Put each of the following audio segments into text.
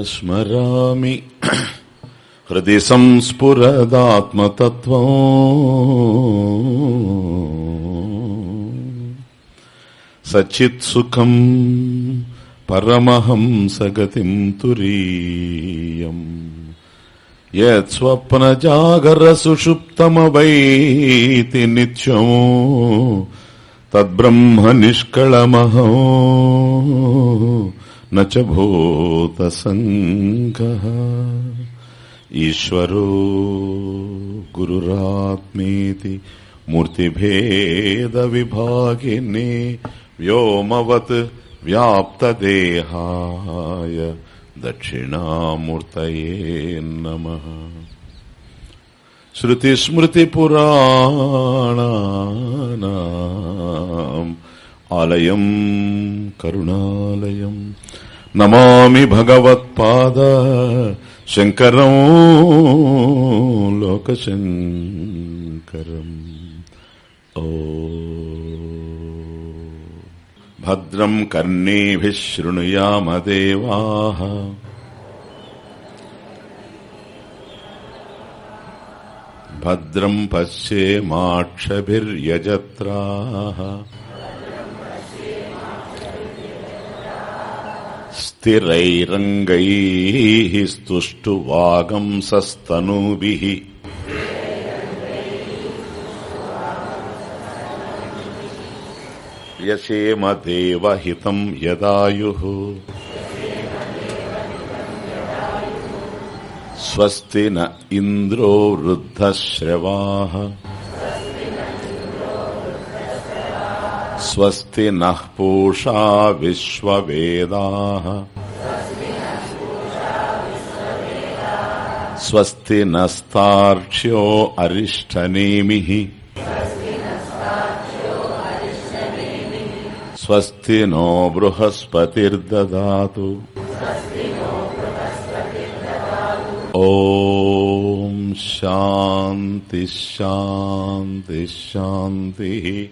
సాక్షాత్ స్మరామి హృది సంస్ఫురదాత్మతత్వం సచిత్సుఖం పరమహంసగతిం తురీయం యత్స్వప్నజాగరసుషుప్తమవైతి నిత్యం తద్బ్రహ్మ నిష్కళమహో न च भूतसङ्गः ईश्वरो गुरुरात्मेति मूर्तिभेदविभागिने व्योमवत् व्याप्तदेहाय दक्षिणामूर्तये नमः श्रुतिस्मृतिपुराणानाम् आलयम् करुणालयम् నమామి భగవత్పాద శంకరం లోకశంకరం. ఓ. భద్రం కర్ణీభిశృణుయామదేవా భద్రం పశ్యేమాక్షభిర్యజత్రాः स्थिरैरङ्गैः स्तुष्टुवागंसस्तनूभिः यशेम देवहितम् यदायुः स्वस्ति न इन्द्रो वृद्धश्रवाः స్వస్తి నూషా విశ్వవేదా స్వస్తి నస్తాక్ష్యో అరిష్టనేమి స్వస్తి నో బృహస్పతిర్దాతు ఓం శాంతి శాంతి శాంతి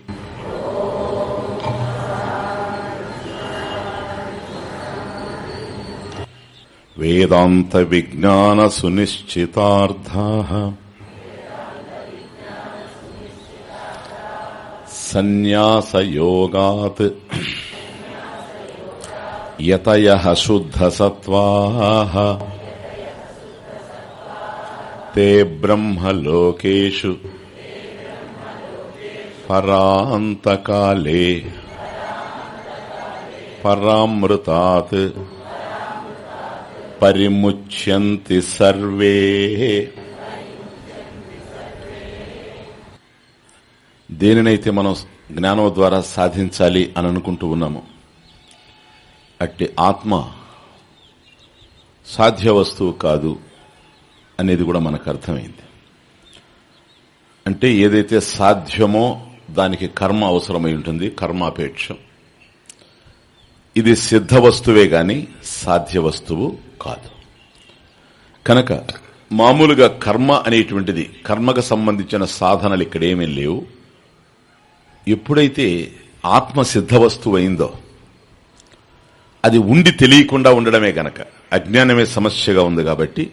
वेदान्तविज्ञानसुनिश्चितार्थाः सन्न्यासयोगात् यतयः शुद्धसत्त्वाः ते ब्रह्मलोकेषु परान्तकाले परामृतात् పరిముచ్యంతి సర్వే. దేనినైతే మనం జ్ఞానం ద్వారా సాధించాలి అని అనుకుంటూ ఉన్నాము. అట్టి ఆత్మ సాధ్య వస్తువు కాదు అనేది కూడా మనకు అర్థమైంది. అంటే ఏదైతే సాధ్యమో దానికి కర్మ అవసరమై ఉంటుంది కర్మాపేక్ష. ఇది సిద్ధ వస్తువే గాని సాధ్య వస్తువు కాదు. కనుక మామూలుగా కర్మ అనేటువంటిది కర్మకు సంబంధించిన సాధనలు ఇక్కడేమీ లేవు. ఎప్పుడైతే ఆత్మ సిద్ధ వస్తువు అయిందో అది ఉండి తెలియకుండా ఉండడమే గనక అజ్ఞానమే సమస్యగా ఉంది కాబట్టి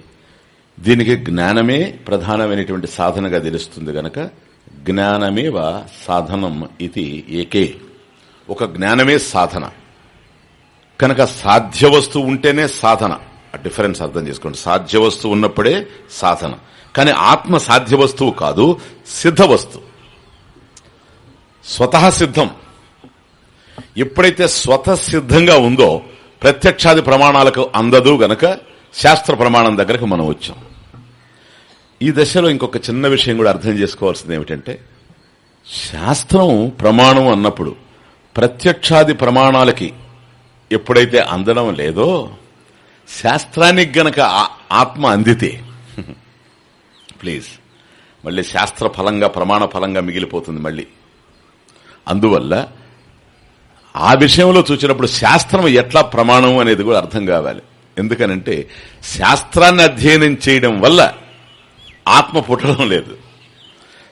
దీనికి జ్ఞానమే ప్రధానమైనటువంటి సాధనగా తెలుస్తుంది గనక జ్ఞానమేవ సాధనం ఇది ఏకే. ఒక జ్ఞానమే సాధన. కనుక సాధ్య వస్తువు ఉంటేనే సాధన. ఆ డిఫరెన్స్ అర్థం చేసుకోండి. సాధ్య వస్తువు ఉన్నప్పుడే సాధన. కానీ ఆత్మ సాధ్య వస్తువు కాదు సిద్ధ వస్తువు. స్వతహ సిద్ధం. ఎప్పుడైతే స్వత సిద్ధంగా ఉందో ప్రత్యక్షాది ప్రమాణాలకు అందదు గనక శాస్త్ర ప్రమాణం దగ్గరకు మనం వచ్చాం. ఈ దశలో ఇంకొక చిన్న విషయం కూడా అర్థం చేసుకోవాల్సింది ఏమిటంటే శాస్త్రం ప్రమాణం అన్నప్పుడు ప్రత్యక్షాది ప్రమాణాలకి ఎప్పుడైతే అందడం లేదో శాస్త్రానికి గనక ఆత్మ అందితే ప్లీజ్ మళ్ళీ శాస్త్ర ఫలంగా ప్రమాణ ఫలంగా మిగిలిపోతుంది మళ్ళీ. అందువల్ల ఆ విషయంలో చూసినప్పుడు శాస్త్రం ఎట్లా ప్రమాణం అనేది కూడా అర్థం కావాలి. ఎందుకనంటే శాస్త్రాన్ని అధ్యయనం చేయడం వల్ల ఆత్మ పుట్టడం లేదు.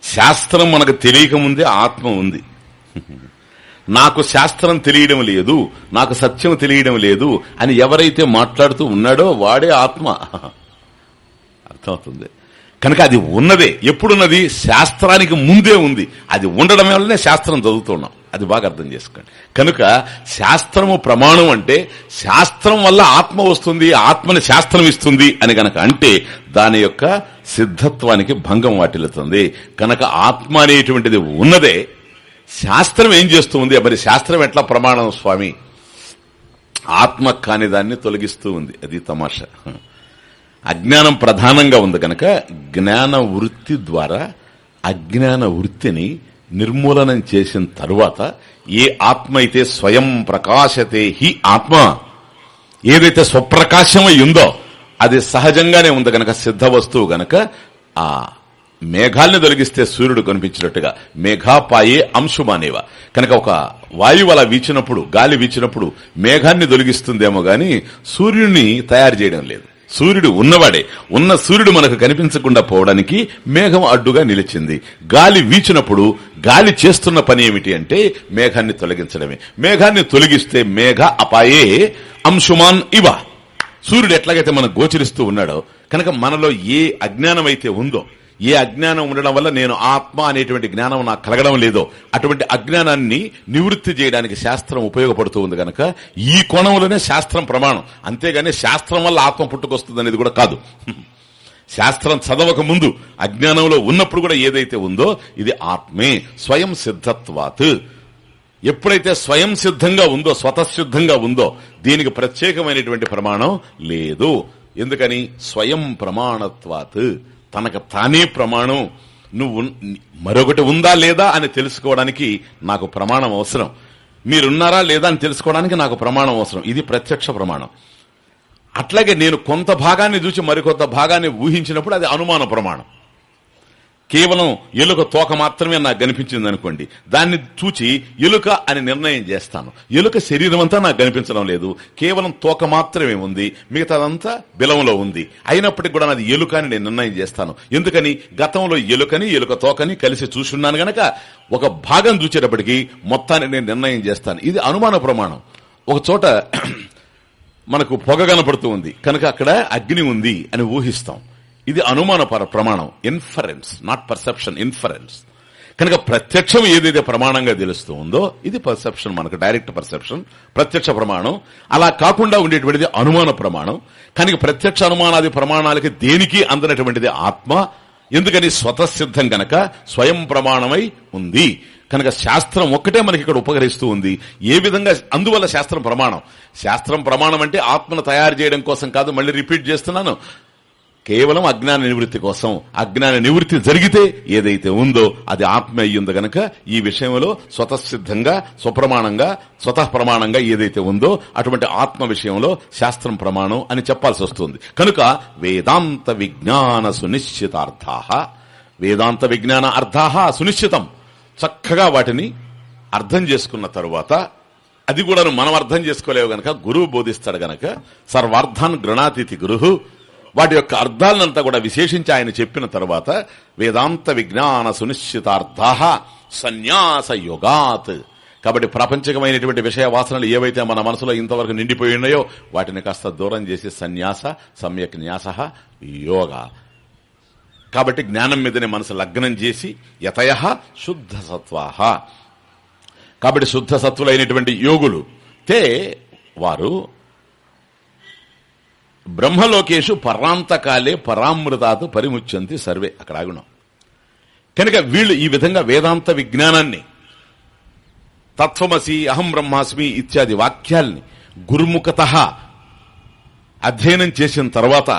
శాస్త్రం మనకు తెలియకముందే ఆత్మ ఉంది. నాకు శాస్త్రం తెలియడం లేదు నాకు సత్యం తెలియడం లేదు అని ఎవరైతే మాట్లాడుతూ ఉన్నాడో వాడే ఆత్మ. అర్థమవుతుంది. కనుక అది ఉన్నదే. ఎప్పుడున్నది? శాస్త్రానికి ముందే ఉంది. అది ఉండడం వల్లనే శాస్త్రం చదువుతున్నాం. అది బాగా అర్థం చేసుకోండి. కనుక శాస్త్రము ప్రమాణం అంటే శాస్త్రం వల్ల ఆత్మ వస్తుంది ఆత్మని శాస్త్రం ఇస్తుంది అని గనక అంటే దాని యొక్క సిద్ధత్వానికి భంగం వాటిల్లుతుంది. కనుక ఆత్మ అనేటువంటిది ఉన్నదే శాస్త్రం ఏం చేస్తుంది మరి శాస్త్రం ఎట్లా ప్రమాణం స్వామి? ఆత్మ కాని దాన్ని తొలగిస్తూ ఉంది. అది తమాషా. అజ్ఞానం ప్రధానంగా ఉంది కనుక జ్ఞాన వృత్తి ద్వారా అజ్ఞాన వృత్తిని నిర్మూలనం చేసిన తరువాత ఏ ఆత్మ అయితే స్వయం ప్రకాశతే హి ఆత్మ ఏదైతే స్వప్రకాశమై ఉందో అది సహజంగానే ఉంది గనక సిద్ధ వస్తువు గనక ఆ మేఘాల్ని తొలగిస్తే సూర్యుడు కనిపించినట్టుగా మేఘాపాయే అంశుమానేవ. కనుక ఒక వాయువు అలా వీచినప్పుడు గాలి వీచినప్పుడు మేఘాన్ని తొలగిస్తుందేమో గాని సూర్యుడిని తయారు చేయడం లేదు. సూర్యుడు ఉన్నవాడే. ఉన్న సూర్యుడు మనకు కనిపించకుండా పోవడానికి మేఘం అడ్డుగా నిలిచింది. గాలి వీచినప్పుడు గాలి చేస్తున్న పని ఏమిటి అంటే మేఘాన్ని తొలగించడమే. మేఘాన్ని తొలగిస్తే మేఘ అపాయే అంశుమాన్ ఇవ. సూర్యుడు ఎట్లాగైతే మనకు గోచరిస్తూ ఉన్నాడో కనుక మనలో ఏ అజ్ఞానం అయితే ఉందో ఏ అజ్ఞానం ఉండడం వల్ల నేను ఆత్మ అనేటువంటి జ్ఞానం నాకు కలగడం లేదో అటువంటి అజ్ఞానాన్ని నివృత్తి చేయడానికి శాస్త్రం ఉపయోగపడుతూ ఉంది కనుక ఈ కోణంలోనే శాస్త్రం ప్రమాణం. అంతేగాని శాస్త్రం వల్ల ఆత్మ పుట్టుకొస్తుంది అనేది కూడా కాదు. శాస్త్రం చదవక ముందు అజ్ఞానంలో ఉన్నప్పుడు కూడా ఏదైతే ఉందో ఇది ఆత్మే. స్వయం సిద్ధత్వాత్. ఎప్పుడైతే స్వయం సిద్ధంగా ఉందో స్వతసిద్ధంగా ఉందో దీనికి ప్రత్యేకమైనటువంటి ప్రమాణం లేదు. ఎందుకని? స్వయం ప్రమాణత్వాత్. తనకు తానే ప్రమాణం. నువ్వు మరొకటి ఉందా లేదా అని తెలుసుకోవడానికి నాకు ప్రమాణం అవసరం. మీరున్నారా లేదా అని తెలుసుకోవడానికి నాకు ప్రమాణం అవసరం. ఇది ప్రత్యక్ష ప్రమాణం. అట్లాగే నేను కొంత భాగాన్ని చూసి మరికొంత భాగాన్ని ఊహించినప్పుడు అది అనుమాన ప్రమాణం. కేవలం ఎలుక తోక మాత్రమే నాకు కనిపించింది అనుకోండి దాన్ని చూచి ఎలుక అని నిర్ణయం చేస్తాను. ఎలుక శరీరం అంతా నాకు కనిపించడం లేదు కేవలం తోక మాత్రమే ఉంది మిగతాదంతా బిలంలో ఉంది. అయినప్పటికీ కూడా నాది ఎలుక అని నేను నిర్ణయం చేస్తాను. ఎందుకని? గతంలో ఎలుకని ఎలుక తోకని కలిసి చూసున్నాను గనక ఒక భాగం చూచేటప్పటికి మొత్తాన్ని నేను నిర్ణయం చేస్తాను. ఇది అనుమాన ప్రమాణం. ఒక చోట మనకు పొగ కనపడుతూ ఉంది. కనుక అక్కడ అగ్ని ఉంది అని ఊహిస్తాం. ఇది అనుమాన ప్రమాణం. ఇన్ఫరెన్స్ నాట్ పర్సెప్షన్ ఇన్ఫరెన్స్ కనుక ప్రత్యక్షం ఏదైతే ప్రమాణంగా తెలుస్తూ ఉందో ఇది పర్సెప్షన్ మనకు డైరెక్ట్ పర్సెప్షన్ ప్రత్యక్ష ప్రమాణం. అలా కాకుండా ఉండేటువంటిది అనుమాన ప్రమాణం. కనుక ప్రత్యక్ష అనుమానాది ప్రమాణాలకి దేనికి అందనటువంటిది ఆత్మ? ఎందుకని స్వతసిద్ధం గనక స్వయం ప్రమాణమై ఉంది. కనుక శాస్త్రం ఒక్కటే మనకి ఇక్కడ ఉపకరిస్తూ ఉంది. ఏ విధంగా అందువల్ల శాస్త్రం ప్రమాణం? శాస్త్రం ప్రమాణం అంటే ఆత్మను తయారు చేయడం కోసం కాదు మళ్ళీ రిపీట్ చేస్తున్నాను. కేవలం అజ్ఞాన నివృత్తి కోసం అజ్ఞాన నివృత్తి జరిగితే ఏదైతే ఉందో అది ఆత్మ అయ్యింది గనక ఈ విషయంలో స్వతసిద్ధంగా స్వప్రమాణంగా స్వతః ప్రమాణంగా ఏదైతే ఉందో అటువంటి ఆత్మ విషయంలో శాస్త్రం ప్రమాణం అని చెప్పాల్సి వస్తుంది. కనుక వేదాంత విజ్ఞాన సునిశ్చితార్థా. వేదాంత విజ్ఞాన అర్థాహ సునిశ్చితం. చక్కగా వాటిని అర్థం చేసుకున్న తరువాత అది కూడా మనం అర్థం చేసుకోలేవు గనక గురువు బోధిస్తాడు గనక సర్వార్థాన్ గృణాతిథి గురువు వాటి యొక్క అర్థాలనంతా కూడా విశేషించి ఆయన చెప్పిన తర్వాత వేదాంత విజ్ఞాన సునిశ్చితార్థ సన్యాస యుగాత్. కాబట్టి ప్రపంచకమైనటువంటి విషయ వాసనలు ఏవైతే మన మనసులో ఇంతవరకు నిండిపోయి ఉన్నాయో వాటిని కాస్త దూరం చేసి సన్యాస సమ్యక్ న్యాస యోగ. కాబట్టి జ్ఞానం మీదనే మనసు లగ్నం చేసి యతయ శుద్ధ సత్వాహ. కాబట్టి శుద్ధ సత్వులైనటువంటి యోగులు తే వారు బ్రహ్మలోకేషు పరాంతకాలే పరామృతాతు పరిముచ్యంతి సర్వే అక్కడ ఆగుణం. కనుక వీళ్ళు ఈ విధంగా వేదాంత విజ్ఞానాన్ని తత్వమసి అహం బ్రహ్మాస్మి ఇత్యాది వాక్యాల్ని గురుముఖత అధ్యయనం చేసిన తర్వాత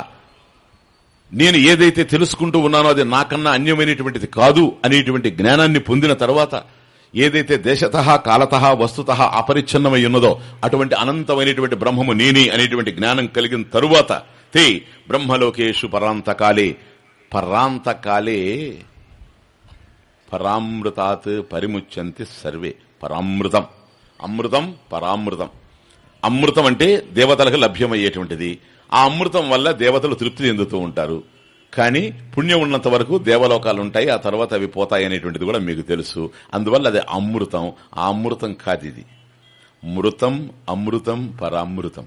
నేను ఏదైతే తెలుసుకుంటూ ఉన్నానో అది నాకన్నా అన్యమైనటువంటిది కాదు అనేటువంటి జ్ఞానాన్ని పొందిన తర్వాత ఏదైతే దేశత కాలత వస్తుత అపరిచ్ఛిన్నమై ఉన్నదో అటువంటి అనంతమైనటువంటి బ్రహ్మము నేని అనేటువంటి జ్ఞానం కలిగిన తరువాత తే బ్రహ్మలోకేషు పరాంతకాలే పరాంతకాలే పరామృతాత్ పరిముచ్యంతి సర్వే. పరామృతం. అమృతం పరామృతం. అమృతం అంటే దేవతలకు లభ్యమయ్యేటువంటిది. ఆ అమృతం వల్ల దేవతలు తృప్తి చెందుతూ ఉంటారు. కానీ పుణ్యం ఉన్నంత వరకు దేవలోకాలు ఉంటాయి ఆ తర్వాత అవి పోతాయి అనేటువంటిది కూడా మీకు తెలుసు. అందువల్ల అది అమృతం. ఆ అమృతం కాదు ఇది. మృతం అమృతం పరామృతం.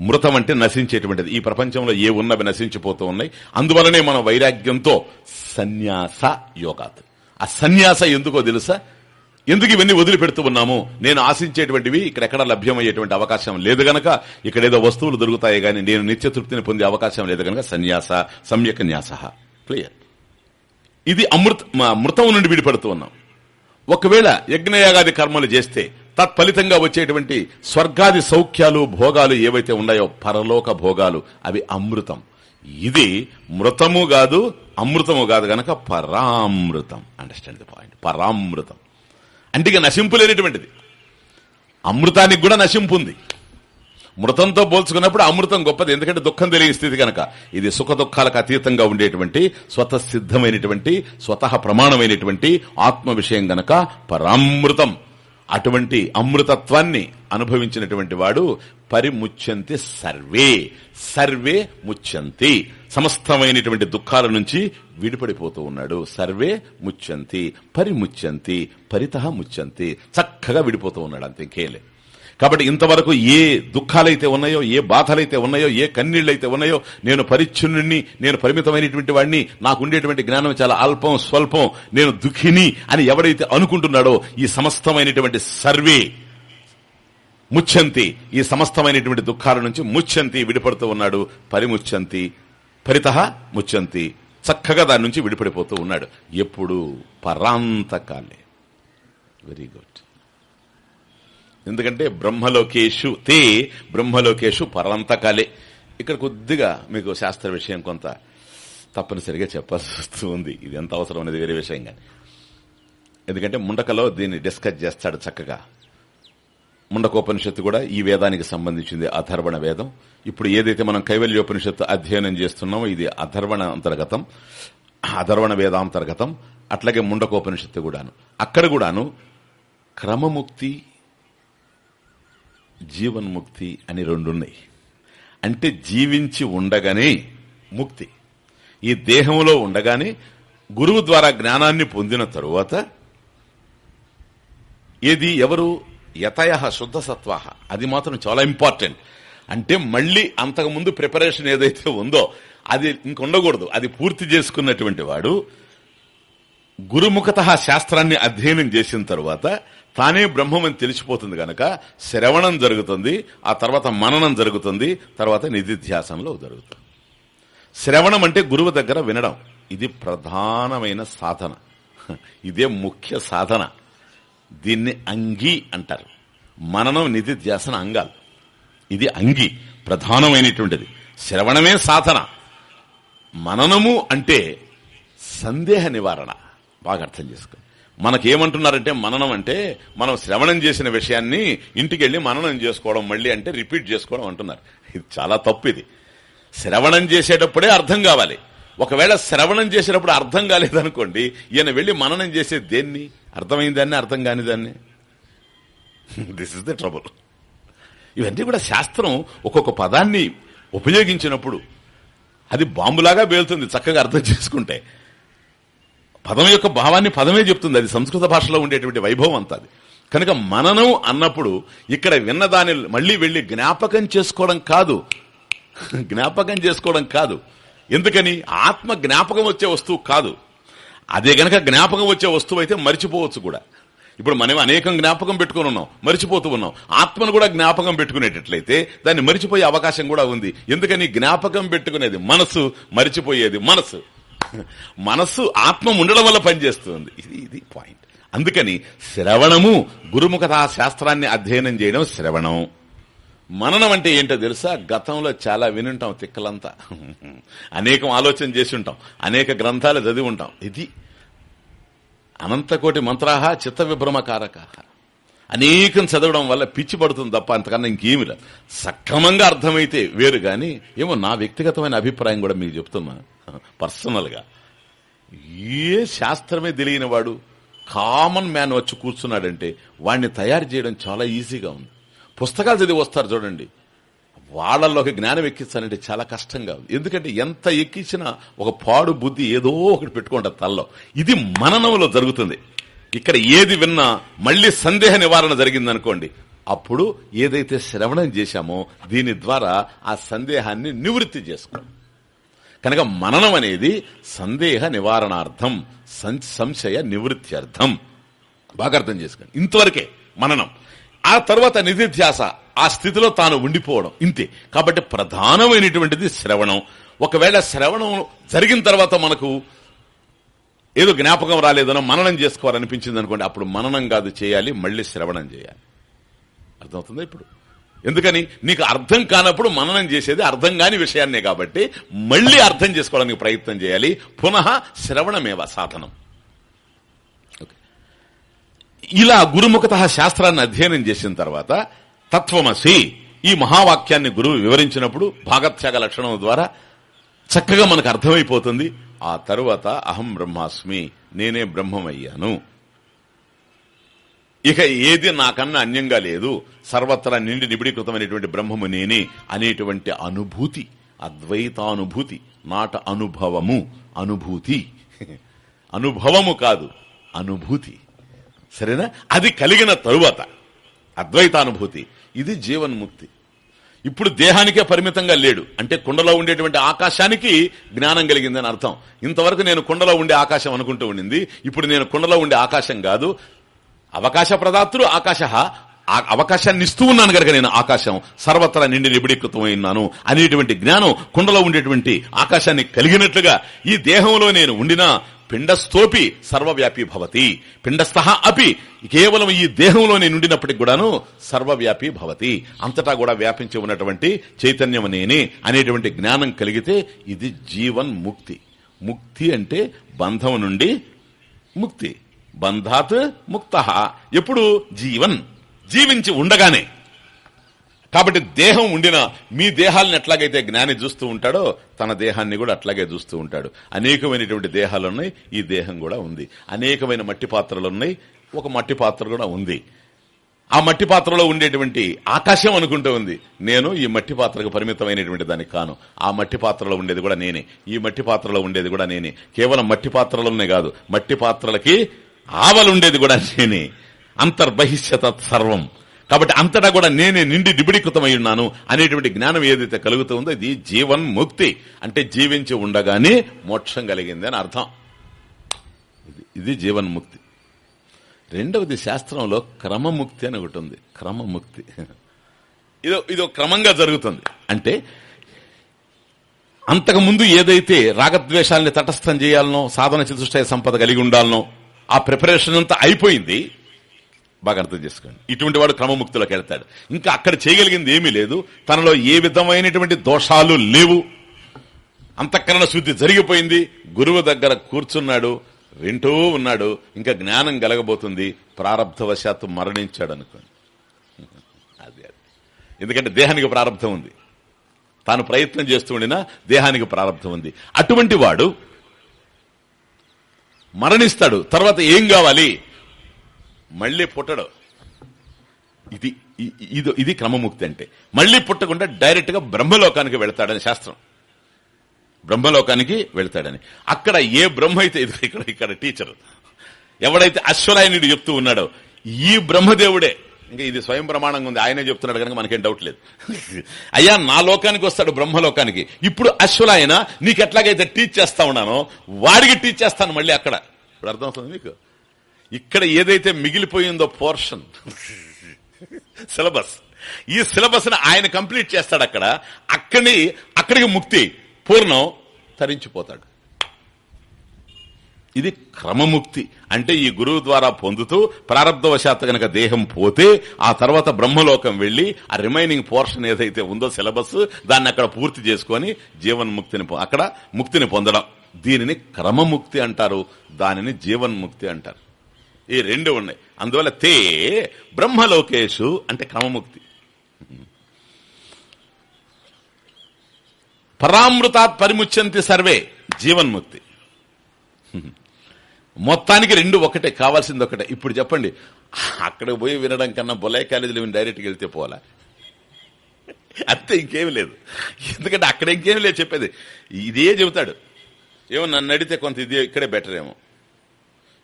మృతం అంటే నశించేటువంటిది. ఈ ప్రపంచంలో ఏ ఉన్నవి నశించిపోతూ ఉన్నాయి. అందువలనే మనం వైరాగ్యంతో సన్యాస యోగాత్. ఆ సన్యాస ఎందుకో తెలుసా? ఎందుకు ఇవన్నీ వదిలిపెడుతూ ఉన్నాము? నేను ఆశించేటువంటివి ఇక్కడ ఎక్కడ లభ్యమయ్యేటువంటి అవకాశం లేదు గనక ఇక్కడ ఏదో వస్తువులు దొరుకుతాయి కానీ నేను నిత్యతృప్తిని పొందే అవకాశం లేదు గనక సన్యాస సమ్యక్ న్యాస. క్లియర్ ఇది అమృత మృతం నుండి విడిపడుతూ ఉన్నాం. ఒకవేళ యజ్ఞయాగాది కర్మలు చేస్తే తత్ఫలితంగా వచ్చేటువంటి స్వర్గాది సౌఖ్యాలు భోగాలు ఏవైతే ఉన్నాయో పరలోక భోగాలు అవి అమృతం. ఇది మృతము కాదు అమృతము కాదు గనక పరామృతం. అండర్స్టాండ్ ది పాయింట్ పరామృతం. అంటే ఇక నశింపు లేనటువంటిది. అమృతానికి కూడా నశింపు ఉంది. మృతంతో పోల్చుకున్నప్పుడు అమృతం గొప్పది ఎందుకంటే దుఃఖం తెలియని స్థితి కనుక. ఇది సుఖ దుఃఖాలకు అతీతంగా ఉండేటువంటి స్వతసిద్ధమైనటువంటి స్వతః ప్రమాణమైనటువంటి ఆత్మ విషయం గనక పరామృతం. అటువంటి అమృతత్వాన్ని అనుభవించినటువంటి వాడు పరిముచ్యంతి సర్వే. సర్వే ముచ్యంతి. సమస్తమైనటువంటి దుఃఖాల నుంచి విడిపడిపోతూ ఉన్నాడు. సర్వే ముచ్చంతి పరిముచ్చంతి పరిత ముచ్చంతి చక్కగా విడిపోతూ ఉన్నాడు అంతే కేలే. కాబట్టి ఇంతవరకు ఏ దుఃఖాలైతే ఉన్నాయో ఏ బాధలైతే ఉన్నాయో ఏ కన్నీళ్ళైతే ఉన్నాయో నేను పరిచ్ఛున్నుణ్ణి నేను పరిమితమైనటువంటి వాడిని నాకు ఉండేటువంటి జ్ఞానం చాలా అల్పం స్వల్పం నేను దుఃఖిని అని ఎవడైతే అనుకుంటున్నాడో ఈ సమస్తమైనటువంటి సర్వే ముచ్చంతి ఈ సమస్తమైనటువంటి దుఃఖాల నుంచి ముచ్చంతి విడిపడుతూ ఉన్నాడు పరిముచ్చంతి ఫలిత ముచ్చంతి చక్కగా దాని నుంచి విడిపడిపోతూ ఉన్నాడు. ఎప్పుడు పరాంతకాలే. వెరీ గుడ్ ఎందుకంటే బ్రహ్మలోకేషు తే బ్రహ్మలోకేషు పరాంతకాలే. ఇక్కడ కొద్దిగా మీకు శాస్త్ర విషయం కొంత తప్పనిసరిగా చెప్పాల్సి ఉంది. ఇది ఎంత అవసరం అనేది వేరే విషయం కానీ ఎందుకంటే ముండకలో దీన్ని డిస్కస్ చేస్తాడు చక్కగా. ముండకోపనిషత్తు కూడా ఈ వేదానికి సంబంధించింది అథర్వణ వేదం. ఇప్పుడు ఏదైతే మనం కైవల్యోపనిషత్తు అధ్యయనం చేస్తున్నామో ఇది అథర్వణ అంతర్గతం అథర్వణ వేదాంతర్గతం అట్లాగే ముండకోపనిషత్తు కూడాను. అక్కడ కూడాను క్రమముక్తి జీవన్ముక్తి అని రెండున్నాయి. అంటే జీవించి ఉండగానే ముక్తి. ఈ దేహంలో ఉండగానే గురువు ద్వారా జ్ఞానాన్ని పొందిన తరువాత ఏది ఎవరు యతయ శుద్ధ సత్వాహ అది మాత్రం చాలా ఇంపార్టెంట్. అంటే మళ్ళీ అంతకుముందు ప్రిపరేషన్ ఏదైతే ఉందో అది ఇంకొండకూడదు. అది పూర్తి చేసుకున్నటువంటి వాడు గురుముఖత శాస్త్రాన్ని అధ్యయనం చేసిన తర్వాత తానే బ్రహ్మమని తెలిసిపోతుంది గనక శ్రవణం జరుగుతుంది ఆ తర్వాత మననం జరుగుతుంది తర్వాత నిధిధ్యాసంలో జరుగుతుంది. శ్రవణం అంటే గురువు దగ్గర వినడం. ఇది ప్రధానమైన సాధన. ఇదే ముఖ్య సాధన. దీన్ని అంగి అంటారు. మననం నిధి ధ్యాసన అంగాలు. ఇది అంగి ప్రధానమైనటువంటిది. శ్రవణమే సాధన. మననము అంటే సందేహ నివారణ. బాగా అర్థం చేసుకో. మనకేమంటున్నారంటే మననం అంటే మనం శ్రవణం చేసిన విషయాన్ని ఇంటికి వెళ్ళి మననం చేసుకోవడం మళ్ళీ అంటే రిపీట్ చేసుకోవడం అంటున్నారు. ఇది చాలా తప్పు ఇది శ్రవణం చేసేటప్పుడే అర్థం కావాలి. ఒకవేళ శ్రవణం చేసేటప్పుడు అర్థం కాలేదనుకోండి ఈయన వెళ్ళి మననం చేసే దేన్ని? అర్థమైందాన్ని అర్థం కాని దాన్ని దిస్ ఇస్ ద ట్రబుల్ ఇవన్నీ కూడా శాస్త్రం ఒక్కొక్క పదాన్ని ఉపయోగించినప్పుడు అది బాంబులాగా పేలుతుంది చక్కగా అర్థం చేసుకుంటే. పదం యొక్క భావాన్ని పదమే చెప్తుంది అది సంస్కృత భాషలో ఉండేటువంటి వైభవం అంతా అది. కనుక మననం అన్నప్పుడు ఇక్కడ విన్నదాన్ని మళ్ళీ వెళ్ళి జ్ఞాపకం చేసుకోవడం కాదు. జ్ఞాపకం చేసుకోవడం కాదు. ఎందుకని? ఆత్మ జ్ఞాపకం వచ్చే వస్తువు కాదు. అదే గనక జ్ఞాపకం వచ్చే వస్తువు అయితే మరిచిపోవచ్చు కూడా. ఇప్పుడు మనం అనేకం జ్ఞాపకం పెట్టుకుని ఉన్నాం మరిచిపోతూ ఉన్నాం. ఆత్మను కూడా జ్ఞాపకం పెట్టుకునేటట్లయితే దాన్ని మరిచిపోయే అవకాశం కూడా ఉంది. ఎందుకని జ్ఞాపకం పెట్టుకునేది మనసు మరిచిపోయేది మనసు. మనస్సు ఆత్మ ఉండడం వల్ల పనిచేస్తుంది. ఇది ఇది పాయింట్ అందుకని శ్రవణము గురుముఖత శాస్త్రాన్ని అధ్యయనం చేయడం శ్రవణం. మననం అంటే ఏంటో తెలుసా? గతంలో చాలా వినుంటాం తిక్కలంతా. అనేకం ఆలోచన చేసి ఉంటాం అనేక గ్రంథాలు చదివి ఉంటాం. ఇది అనంతకోటి మంత్రాహ చిత్త విభ్రమకారక. అనేకం చదవడం వల్ల పిచ్చి పడుతుంది తప్ప అంతకన్నా ఇంకేమి లేదు. సక్రమంగా అర్థమైతే వేరు కానీ ఏమో నా వ్యక్తిగతమైన అభిప్రాయం కూడా మీకు చెప్తున్నా. పర్సనల్గా. ఏ శాస్త్రమే తెలియని వాడు కామన్ మ్యాన్ వచ్చి కూర్చున్నాడంటే వాడిని తయారు చేయడం చాలా ఈజీగా ఉంది. పుస్తకాలు చదివి వస్తారు చూడండి. వాళ్ళలోకి జ్ఞానం ఎక్కించాలంటే చాలా కష్టంగా ఉంది. ఎందుకంటే ఎంత ఎక్కించినా ఒక పాడు బుద్ధి ఏదో ఒకటి పెట్టుకుంటారు తల్లో. ఇది మననంలో జరుగుతుంది. ఇక్కడ ఏది విన్నా మళ్ళీ సందేహ నివారణ జరిగిందనుకోండి. అప్పుడు ఏదైతే శ్రవణం చేశామో దీని ద్వారా ఆ సందేహాన్ని నివృత్తి చేసుకోండి కనుక మననం అనేది సందేహ నివారణార్థం సం- సంశయ నివృత్త్యర్థం బాగా అర్థం చేసుకోండి. ఇంతవరకే మననం. ఆ తర్వాత నిధిధ్యాస ఆ స్థితిలో తాను ఉండిపోవడం ఇంతే. కాబట్టి ప్రధానమైనటువంటిది శ్రవణం. ఒకవేళ శ్రవణం జరిగిన తర్వాత మనకు ఏదో జ్ఞాపకం రాలేదనో మననం చేసుకోవాలనిపించింది అనుకోండి అప్పుడు మననం కాదు చేయాలి మళ్ళీ శ్రవణం చేయాలి. అర్థమవుతుందా ఇప్పుడు? ఎందుకని? నీకు అర్థం కానప్పుడు మననం చేసేది అర్థం కాని విషయాన్నే కాబట్టి మళ్ళీ అర్థం చేసుకోవడానికి ప్రయత్నం చేయాలి. పునః శ్రవణమేవ సాధనం. ఇలా గురుముఖత శాస్త్రాన్ని అధ్యయనం చేసిన తర్వాత తత్వమసి ఈ మహావాక్యాన్ని గురువు వివరించినప్పుడు భాగత్యాగ లక్షణం ద్వారా చక్కగా మనకు అర్థమైపోతుంది. ఆ తరువాత అహం బ్రహ్మాస్మి నేనే బ్రహ్మమయ్యాను. ఇక ఏది నాకన్నా అన్యంగా లేదు. సర్వత్రా నిండి నిబిడీకృతమైనటువంటి బ్రహ్మము నేనే అనేటువంటి అనుభూతి అద్వైతానుభూతి నాట అనుభవము అనుభూతి. అనుభవము కాదు అనుభూతి. సరేనా? అది కలిగిన తరువాత అద్వైతానుభూతి ఇది జీవన్ముక్తి. ఇప్పుడు దేహానికే పరిమితంగా లేడు. అంటే కుండలో ఉండేటువంటి ఆకాశానికి జ్ఞానం కలిగిందని అర్థం. ఇంతవరకు నేను కుండలో ఉండే ఆకాశం అనుకుంటూ ఉండింది. ఇప్పుడు నేను కుండలో ఉండే ఆకాశం కాదు. అవకాశ ప్రదాతృ ఆకాశ ఆ అవకాశాన్ని ఇస్తూ ఉన్నాను గనక నేను ఆకాశం. సర్వత్రా నిండి నిబిడీకృతమైనాను అనేటువంటి జ్ఞానం కుండలో ఉండేటువంటి ఆకాశాన్ని కలిగినట్లుగా ఈ దేహంలో నేను ఉండినా పిండస్థోపి సర్వవ్యాపి భవతి. పిండస్థ అపి. కేవలం ఈ దేహంలోనే నుండినప్పటికి కూడాను సర్వవ్యాపి భవతి. అంతటా కూడా వ్యాపించి ఉన్నటువంటి చైతన్యం నేనే అనేటువంటి జ్ఞానం కలిగితే ఇది జీవన్ ముక్తి. ముక్తి అంటే బంధం నుండి ముక్తి. బంధాత్ ముక్త. ఎప్పుడు? జీవన్. జీవించి ఉండగానే. కాబట్టి దేహం ఉండినా మీ దేహాలను ఎట్లాగైతే జ్ఞాని చూస్తూ ఉంటాడో తన దేహాన్ని కూడా అట్లాగే చూస్తూ ఉంటాడు. అనేకమైనటువంటి దేహాలు ఉన్నాయి ఈ దేహం కూడా ఉంది. అనేకమైన మట్టి పాత్రలు ఉన్నాయి ఒక మట్టి పాత్ర కూడా ఉంది. ఆ మట్టి పాత్రలో ఉండేటువంటి ఆకాశం అనుకుంటూ ఉంది. నేను ఈ మట్టి పాత్రకు పరిమితమైనటువంటి దానికి కాను. ఆ మట్టి పాత్రలో ఉండేది కూడా నేనే. ఈ మట్టి పాత్రలో ఉండేది కూడా నేనే. కేవలం మట్టి పాత్రలోనే కాదు మట్టి పాత్రలకి ఆవలు ఉండేది కూడా నేనే. అంతర్బహిష్యత సర్వం. కాబట్టి అంతటా కూడా నేనే నిండి నిబిడీకృతమై ఉన్నాను అనేటువంటి జ్ఞానం ఏదైతే కలుగుతుందో ఇది జీవన్ ముక్తి. అంటే జీవించి ఉండగానే మోక్షం కలిగింది అని అర్థం. ఇది- ఇది జీవన్ముక్తి రెండవది శాస్త్రంలో క్రమముక్తి అని ఒకటి ఉంది. క్రమముక్తి. ఇదో ఇదో క్రమంగా జరుగుతుంది. అంటే అంతకుముందు ఏదైతే రాగద్వేషాలని తటస్థం చేయాలనో సాధన చతుష్టయ సంపద కలిగి ఉండాలనో ఆ ప్రిపరేషన్ అంతా అయిపోయింది. బాగా అర్థం చేసుకోండి. ఇటువంటి వాడు క్రమముక్తులకు వెళ్తాడు. ఇంకా అక్కడ చేయగలిగింది ఏమీ లేదు. తనలో ఏ విధమైనటువంటి దోషాలు లేవు. అంతఃకరణ శుద్ధి జరిగిపోయింది. గురువు దగ్గర కూర్చున్నాడు. వింటూ ఉన్నాడు. ఇంకా జ్ఞానం కలగబోతుంది. ప్రారంధవశాత్తు మరణించాడు అనుకోండి అదే అది. ఎందుకంటే దేహానికి ప్రారంధం ఉంది. తాను ప్రయత్నం చేస్తూ ఉండినా దేహానికి ప్రారంధం ఉంది. అటువంటి వాడు మరణిస్తాడు. తర్వాత ఏం కావాలి? మళ్ళీ పుట్టడు. ఇది ఇది ఇది క్రమముక్తి అంటే. మళ్ళీ పుట్టకుండా డైరెక్ట్గా బ్రహ్మలోకానికి వెళ్తాడని శాస్త్రం. బ్రహ్మలోకానికి వెళ్తాడని. అక్కడ ఏ బ్రహ్మ అయితే ఇది ఇక్కడ ఇక్కడ టీచర్. ఎవడైతే అశ్వరాయనుడు చెప్తూ ఉన్నాడో ఈ బ్రహ్మదేవుడే. ఇంకా ఇది స్వయం ప్రమాణంగా ఉంది. ఆయనే చెప్తున్నాడు కనుక మనకేం డౌట్ లేదు. అయ్యా నా లోకానికి వస్తాడు బ్రహ్మలోకానికి. ఇప్పుడు అశ్వరాయన నీకు ఎట్లాగైతే టీచ్ చేస్తా ఉన్నానో వాడికి టీచ్ చేస్తాను మళ్ళీ అక్కడ. ఇప్పుడు అర్థమవుతుంది మీకు? ఇక్కడ ఏదైతే మిగిలిపోయిందో పోర్షన్ సిలబస్. ఈ సిలబస్ ఆయన కంప్లీట్ చేస్తాడు అక్కడ. అక్కడి అక్కడికి ముక్తి పూర్ణం తరించిపోతాడు. ఇది క్రమముక్తి. అంటే ఈ గురువు ద్వారా పొందుతూ ప్రారంధవశాత్తు గనక దేహం పోతే ఆ తర్వాత బ్రహ్మలోకం వెళ్ళి ఆ రిమైనింగ్ పోర్షన్ ఏదైతే ఉందో సిలబస్ దాన్ని అక్కడ పూర్తి చేసుకొని జీవన్ముక్తిని అక్కడ ముక్తిని పొందడం. దీనిని క్రమముక్తి అంటారు. దానిని జీవన్ముక్తి అంటారు. ఈ రెండు ఉన్నాయి. అందువల్ల తే బ్రహ్మలోకేషు అంటే క్రమముక్తి. పరామృతాత్ పరిముచ్యంతి సర్వే జీవన్ముక్తి. మొత్తానికి రెండు ఒకటే కావాల్సింది ఒకటే. ఇప్పుడు చెప్పండి అక్కడ పోయి వినడం కన్నా బొలే కాలేజీలో విని డైరెక్ట్గా వెళ్తే పోలా అంతే ఇంకేమి లేదు. ఎందుకంటే అక్కడ ఇంకేమి లేదు చెప్పేది. ఇదే చెబుతాడు. ఏమో నన్ను అడిగితే కొంత ఇది ఇక్కడే బెటర్ ఏమో.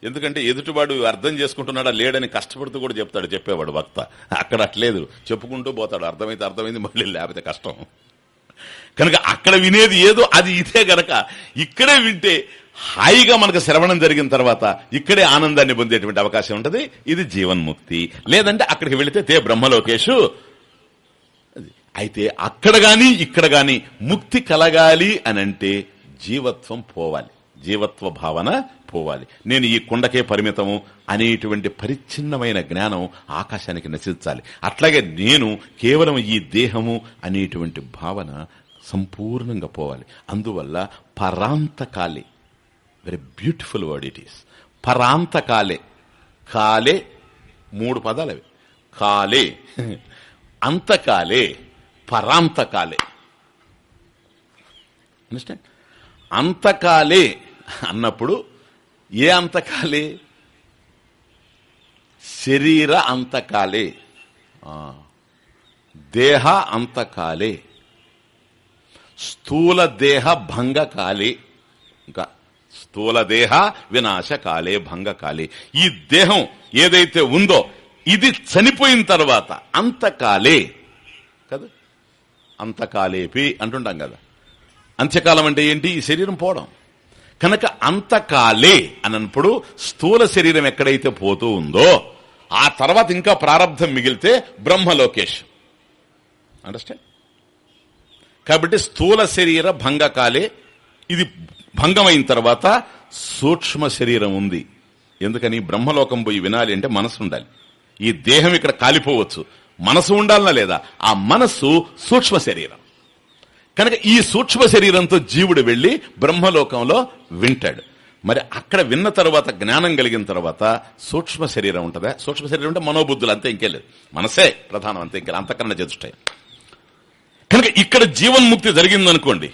ఎందుకంటే ఎదుటివాడు అర్థం చేసుకుంటున్నాడా లేడని కష్టపడుతూ కూడా చెప్తాడు చెప్పేవాడు వక్త. అక్కడ అట్లేదు. చెప్పుకుంటూ పోతాడు. అర్థమైతే అర్థమైంది మళ్ళీ లేకపోతే కష్టం. కనుక అక్కడ వినేది ఏదో అది ఇదే గనక. ఇక్కడే వింటే హాయిగా మనకు శ్రవణం జరిగిన తర్వాత ఇక్కడే ఆనందాన్ని పొందేటువంటి అవకాశం ఉంటుంది. ఇది జీవన్ముక్తి. లేదంటే అక్కడికి వెళితే తే బ్రహ్మలోకేషు. అది. అయితే అక్కడ గాని ఇక్కడ గాని ముక్తి కలగాలి అని అంటే జీవత్వం పోవాలి. జీవత్వ భావన పోవాలి. నేను ఈ కుండకే పరిమితము అనేటువంటి పరిచ్ఛిన్నమైన జ్ఞానం ఆకాశానికి నశించాలి. అట్లాగే నేను కేవలం ఈ దేహము అనేటువంటి భావన సంపూర్ణంగా పోవాలి. అందువల్ల పరాంతకాలే very beautiful word it is పరాంతకాలే కాలే మూడు పదాలు అవి కాలే అంతకాలే పరాంతకాలే. అండర్స్టాండ్ అంతకాలే అన్నప్పుడు ఏ అంతకాలే శరీర అంతకాలే దేహ అంతకాలే స్థూల దేహ భంగకాలే ఇంకా స్థూల దేహ వినాశకాలే భంగకాలే ఈ దేహం ఏదైతే ఉందో ఇది చనిపోయిన తర్వాత అంతకాలే కదా? అంతకాలేపి అంటుంటాం కదా. అంత్యకాలం అంటే ఏంటి? ఈ శరీరం పోవడం. కనుక అంతకాలే అన్నప్పుడు స్థూల శరీరం ఎక్కడైతే పోతూ ఉందో ఆ తర్వాత ఇంకా ప్రారంధం మిగిలితే బ్రహ్మలోకేష్ అండర్స్టాండ్ కాబట్టి స్థూల శరీర భంగకాలే. ఇది భంగమైన తర్వాత సూక్ష్మ శరీరం ఉంది. ఎందుకని? బ్రహ్మలోకం పోయి వినాలి అంటే మనసు ఉండాలి. ఈ దేహం ఇక్కడ కాలిపోవచ్చు. మనసు ఉండాలనా లేదా? ఆ మనస్సు సూక్ష్మ శరీరం. కనుక ఈ సూక్ష్మ శరీరంతో జీవుడు వెళ్ళి బ్రహ్మలోకంలో వింటాడు. మరి అక్కడ విన్న తర్వాత జ్ఞానం కలిగిన తర్వాత సూక్ష్మ శరీరం ఉంటుందా? సూక్ష్మ శరీరం అంటే మనోబుద్ధులు అంతే ఇంకే లేదు. మనసే ప్రధానం అంతే ఇంకే అంతకన్నా చేస్తాయి కనుక ఇక్కడ జీవన్ముక్తి జరిగిందనుకోండి.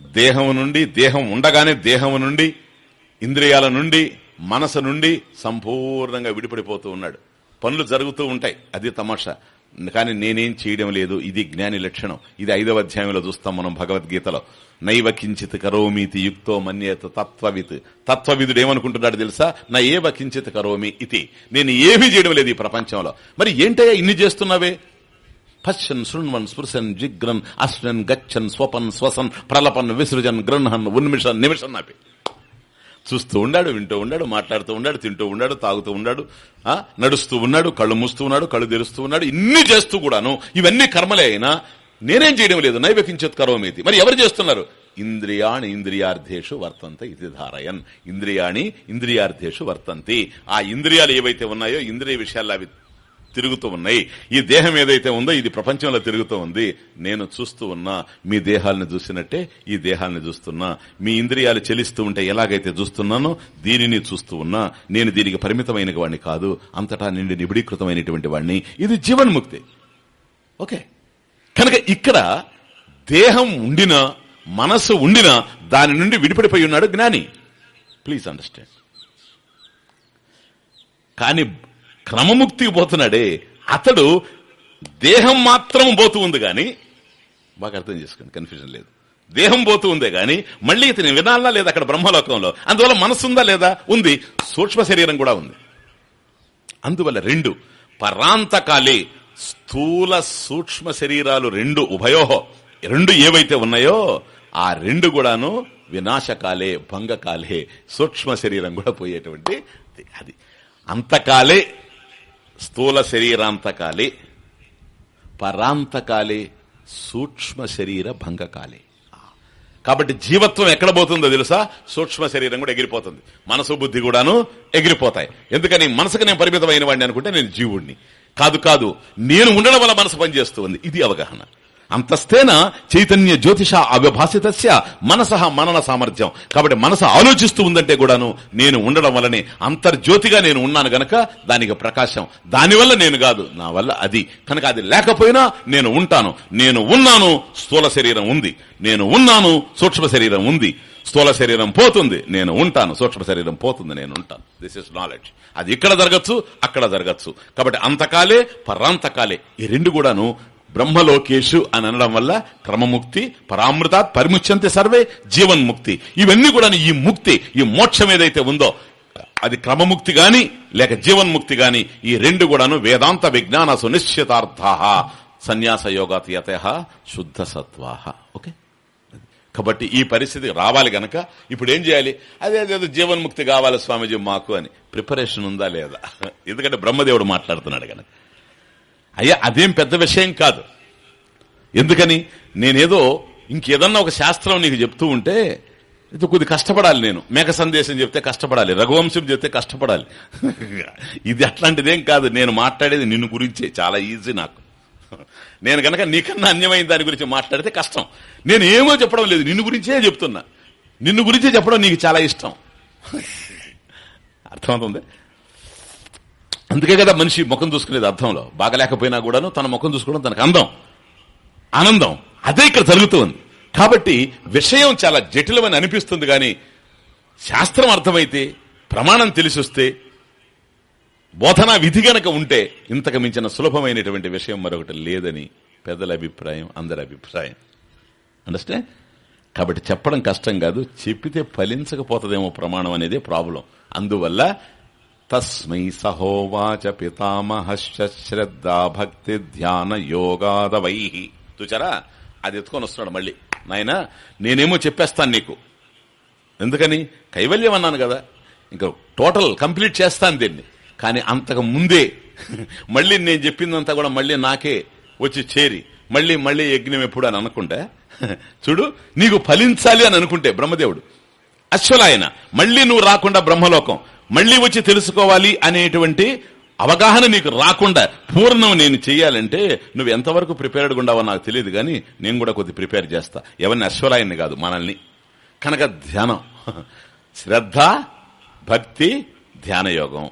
దేహం నుండి దేహం ఉండగానే దేహం నుండి ఇంద్రియాల నుండి మనసు నుండి సంపూర్ణంగా విడిపడిపోతూ ఉన్నాడు. పనులు జరుగుతూ ఉంటాయి. అది తమాషా. కానీ నేనేం చేయడం లేదు. ఇది జ్ఞాని లక్షణం. ఇది ఐదవ అధ్యాయంలో చూస్తాం మనం భగవద్గీతలో. నైవ కించిత్ కరోమితి యుక్తో మన్యేత తత్వవిత్. తత్వవిధుడు ఏమనుకుంటున్నాడు తెలుసా? నా ఏవ కించిత్ కరోమి ఇది నేను ఏమీ చేయడం లేదు ఈ ప్రపంచంలో. మరి ఏంటయ్యా ఇన్ని చేస్తున్నావే? పశ్చన్ శృణ్వన్ స్పృశన్ జిగ్రన్ అశ్వన్ గచ్చన్ స్వపన్ స్వసన్ ప్రలపన్ విసృజన్ గృహన్ ఉన్మిషన్ నిమిషన్ అపి. చూస్తూ ఉన్నాడు వింటూ ఉన్నాడు మాట్లాడుతూ ఉన్నాడు తింటూ ఉన్నాడు తాగుతూ ఉన్నాడు ఆ నడుస్తూ ఉన్నాడు కళ్ళు మూస్తూ ఉన్నాడు కళ్ళు తెరుస్తూ ఉన్నాడు ఇన్ని చేస్తూ కూడాను ఇవన్నీ కర్మలే అయినా నేనేం చేయడం లేదు నైవేకించత్ కరోమేతి మరి ఎవరు చేస్తున్నారు? ఇంద్రియాణి ఇంద్రియార్థేషు వర్తంత ఇది ధారయన్. ఇంద్రియాణి ఇంద్రియార్థేషు వర్తంతి. ఆ ఇంద్రియాలు ఏవైతే ఉన్నాయో ఇంద్రియ విషయాల్లో అవి తిరుగుతూ ఉన్నాయి. ఈ దేహం ఏదైతే ఉందో ఇది ప్రపంచంలో తిరుగుతూ ఉంది. నేను చూస్తూ ఉన్నా మీ దేహాలను చూసినట్టే ఈ దేహాలను చూస్తున్నా. మీ ఇంద్రియాలు చెలిస్తూ ఉంటే ఎలాగైతే చూస్తున్నానో దీనిని చూస్తూ ఉన్నా. నేను దీనికి పరిమితమైన వాడిని కాదు. అంతటా నిండి నిబిడీకృతమైనటువంటి వాడిని ఇది జీవన్ముక్తి. ఓకే. కనుక ఇక్కడ దేహం ఉండినా మనస్సు ఉండినా దాని నుండి విడిపడిపోయి ఉన్నాడు జ్ఞాని. ప్లీజ్ అండర్స్టాండ్ కానీ క్రమముక్తికి పోతున్నాడే. అతడు దేహం మాత్రం పోతూ ఉంది గాని బాగా అర్థం చేసుకోండి కన్ఫ్యూజన్ లేదు. దేహం పోతూ ఉందే గాని మళ్ళీ ఇతని వినాలనా లేదా అక్కడ బ్రహ్మలోకంలో? అందువల్ల మనసు ఉందా లేదా? ఉంది. సూక్ష్మ శరీరం కూడా ఉంది. అందువల్ల రెండు. పరాంతకాలే స్థూల సూక్ష్మ శరీరాలు రెండు ఉభయోహో. రెండు ఏవైతే ఉన్నాయో ఆ రెండు కూడాను వినాశకాలే భంగకాలే సూక్ష్మ శరీరం కూడా పోయేటువంటి అది. అంతకాలే స్థూల శరీరాంతకాలే పరాంతకాలే సూక్ష్మ శరీర భంగకాలే కాబట్టి జీవత్వం ఎక్కడ పోతుందో తెలుసా? సూక్ష్మ శరీరం కూడా ఎగిరిపోతుంది. మనసు బుద్ధి కూడాను ఎగిరిపోతాయి. ఎందుకని? మనసుకు నేను పరిమితమైన వాడిని అనుకుంటే నేను జీవుణ్ణి. కాదు కాదు నేను ఉండడం వల్ల మనసు పనిచేస్తుంది ఇది అవగాహన. అంతస్తేన చైతన్య జ్యోతిష అవ్యభాసితస్య మనస మనన సామర్థ్యం. కాబట్టి మనసు ఆలోచిస్తూ ఉందంటే కూడాను నేను ఉండడం వల్లనే అంతర్జ్యోతిగా నేను ఉన్నాను గనక దానికి ప్రకాశం. దానివల్ల నేను కాదు. నా వల్ల అది. కనుక అది లేకపోయినా నేను ఉంటాను. నేను ఉన్నాను స్థూల శరీరం ఉంది. నేను ఉన్నాను సూక్ష్మ శరీరం ఉంది. స్థూల శరీరం పోతుంది నేను ఉంటాను. సూక్ష్మ శరీరం పోతుంది నేను ఉంటాను. దిస్ ఇస్ నాలెడ్జ్ అది ఇక్కడ జరగచ్చు అక్కడ జరగచ్చు. కాబట్టి అంతకాలే పరాంతకాలే. ఈ రెండు కూడాను బ్రహ్మలోకేషు అని అనడం వల్ల క్రమముక్తి పరామృతాత్ పరిముచ్యంతి సర్వే జీవన్ముక్తి. ఇవన్నీ కూడా ఈ ముక్తి ఈ మోక్షం ఏదైతే ఉందో అది క్రమముక్తి గాని లేక జీవన్ముక్తి గాని ఈ రెండు కూడాను వేదాంత విజ్ఞాన సునిశ్చితార్థ సన్యాస యోగాతీయత శుద్ధ సత్వాహ. ఓకే? కాబట్టి ఈ పరిస్థితి రావాలి గనక ఇప్పుడు ఏం చేయాలి? అదే అదేదో జీవన్ముక్తి కావాలి స్వామీజీ మాకు అని. ప్రిపరేషన్ ఉందా లేదా? ఎందుకంటే బ్రహ్మదేవుడు మాట్లాడుతున్నాడు గనక. అయ్యా అదేం పెద్ద విషయం కాదు. ఎందుకని? నేనేదో ఇంకేదన్నా ఒక శాస్త్రం నీకు చెప్తూ ఉంటే ఇది కొద్ది కష్టపడాలి నేను. మేక సందేశం చెప్తే కష్టపడాలి. రఘువంశం చెప్తే కష్టపడాలి. ఇది అట్లాంటిదేం కాదు. నేను మాట్లాడేది నిన్ను గురించే. చాలా ఈజీ నాకు. నేను కనుక నీకన్నా అన్యమైన దాని గురించి మాట్లాడితే కష్టం. నేను ఏమో చెప్పడం లేదు. నిన్ను గురించే చెప్తున్నా. నిన్ను గురించే చెప్పడం నీకు చాలా ఇష్టం. అర్థమవుతుంది? అందుకే కదా మనిషి ముఖం చూసుకునేది అర్థంలో. బాగలేకపోయినా కూడాను తన ముఖం చూసుకోవడం తనకు అందం. ఆనందం. అదే ఇక్కడ జరుగుతుంది కాబట్టి విషయం చాలా జటిలమని అనిపిస్తుంది కానీ శాస్త్రం అర్థమైతే ప్రమాణం తెలిసొస్తే బోధనా విధి గనక ఉంటే ఇంతకు మించిన సులభమైనటువంటి విషయం మరొకటి లేదని పెద్దల అభిప్రాయం అందరి అభిప్రాయం. అండర్స్టాండ్ కాబట్టి చెప్పడం కష్టం కాదు చెప్పితే ఫలించకపోతుందేమో ప్రమాణం అనేది ప్రాబ్లం. అందువల్ల తస్మై సహోవాచ పితామహశ్చ శ్రద్ధా భక్తి ధ్యాన యోగాదవై. చూచారా? అది ఎత్తుకొని వస్తున్నాడు మళ్ళీ. నాయన నేనేమో చెప్పేస్తాను నీకు. ఎందుకని? కైవల్యం అన్నాను కదా. ఇంకా టోటల్ కంప్లీట్ చేస్తాను దీన్ని. కానీ అంతకు ముందే మళ్ళీ నేను చెప్పిందంతా కూడా మళ్ళీ నాకే వచ్చి చేరి మళ్ళీ మళ్ళీ యజ్ఞం ఎప్పుడు అని అనుకుంటే చూడు నీకు ఫలించాలి అని అనుకుంటే బ్రహ్మదేవుడు. అశ్వలాయన మళ్ళీ నువ్వు రాకుండా బ్రహ్మలోకం. మళ్ళీ వచ్చి తెలుసుకోవాలి అనేటువంటి అవగాహన నీకు రాకుండా పూర్ణం నేను చెయ్యాలంటే నువ్వు ఎంతవరకు ప్రిపేర్డ్గా ఉండవో నాకు తెలియదు కానీ నేను కూడా కొద్ది ప్రిపేర్ చేస్తా. ఎవరిని అశ్వలాయన్ని కాదు మనల్ని. కనుక ధ్యానం. శ్రద్ధ భక్తి ధ్యాన యోగం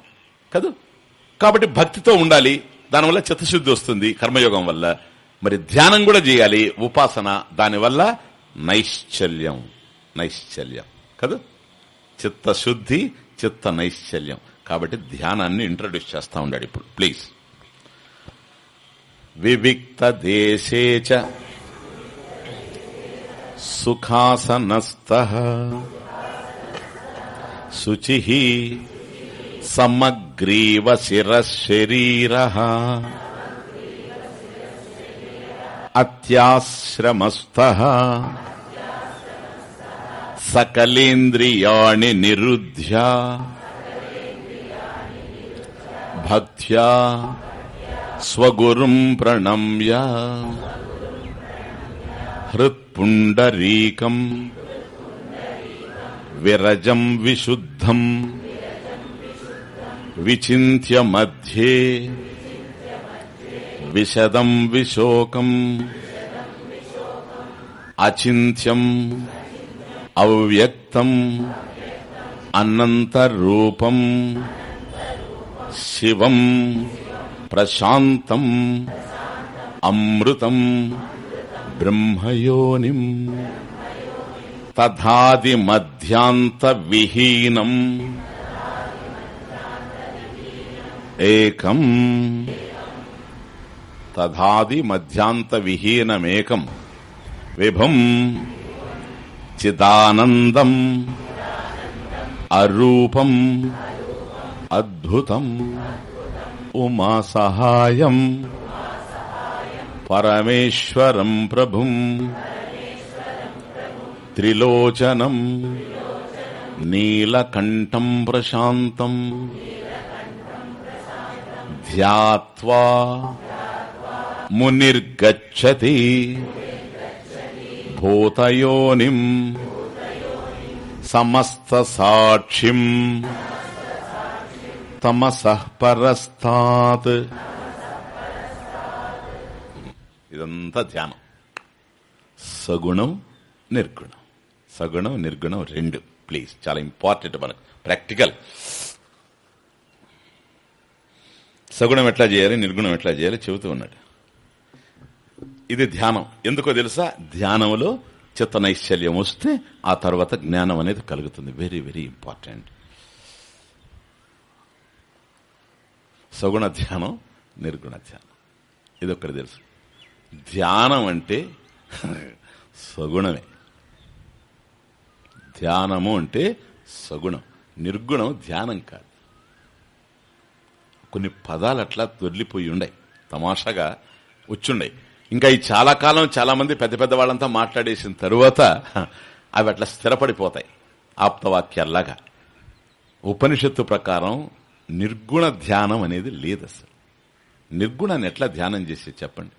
కాబట్టి భక్తితో ఉండాలి. దానివల్ల చిత్తశుద్ధి వస్తుంది కర్మయోగం వల్ల. మరి ధ్యానం కూడా చేయాలి. ఉపాసన దానివల్ల నైశ్చల్యం. నైశ్చల్యం. కదా? చిత్తశుద్ధి చిత్త నైశ్చల్యం. కాబట్టి ధ్యానాన్ని ఇంట్రడ్యూస్ చేస్తా ఉండాడు ఇప్పుడు. ప్లీజ్ వివిక్త దేశే సుఖాసనస్థ శుచి సమగ్రీవ శిరశరీర అత్యాశ్రమస్థ సకలేంద్రియాణి నిరుధ్య. భక్త్యా స్వగురుం ప్రణమ్య. హృత్పుండరీకం విరజం విశుద్ధం విచింత్య మధ్యే విశదం విశోకం అచింత్యం అవ్యక్తం అనంత రూపం శివం ప్రశాంతం అమృతం బ్రహ్మయోనిం తథాది మధ్యాంత విహీనం ఏకం తథాది మధ్యాంత విహీనమేకం విభం చిదానందం అరూపం. అద్భుతం. ఉమా సహాయం. పరమేశ్వరం ప్రభుం. త్రిలోచనం. నీలకంఠం ప్రశాంతం. ధ్యాత్వా. మునిర్గచ్చతి. భూతయోనిం సమస్త సాక్షిం తమసః పరస్తాత్. ఇదంతా ధ్యానం. సగుణం నిర్గుణం. సగుణం నిర్గుణం రెండు. ప్లీజ్ చాలా ఇంపార్టెంట్ మనకు. ప్రాక్టికల్. సగుణం ఎట్లా చేయాలి నిర్గుణం ఎట్లా చేయాలి చెబుతూ ఉన్నాడు. ఇది ధ్యానం. ఎందుకో తెలుసా? ధ్యానంలో చిత్త నైశ్చల్యం వస్తే ఆ తర్వాత జ్ఞానం అనేది కలుగుతుంది. వెరీ వెరీ ఇంపార్టెంట్ సగుణ ధ్యానం నిర్గుణ ధ్యానం. ఇది ఒక్కటి తెలుసు. ధ్యానం అంటే సగుణమే. ధ్యానము అంటే సగుణం. నిర్గుణం ధ్యానం కాదు. కొన్ని పదాలు అట్లా దొర్లిపోయి ఉండయి. తమాషాగా వచ్చుండయి. ఇంకా ఈ చాలా కాలం చాలా మంది పెద్ద పెద్ద వాళ్ళంతా మాట్లాడేసిన తరువాత అవి అట్లా స్థిరపడిపోతాయి. ఆప్తవాక్యాల్లాగా. ఉపనిషత్తు ప్రకారం నిర్గుణ ధ్యానం అనేది లేదు అసలు నిర్గుణాన్ని ఎట్లా ధ్యానం చేసేది చెప్పండి?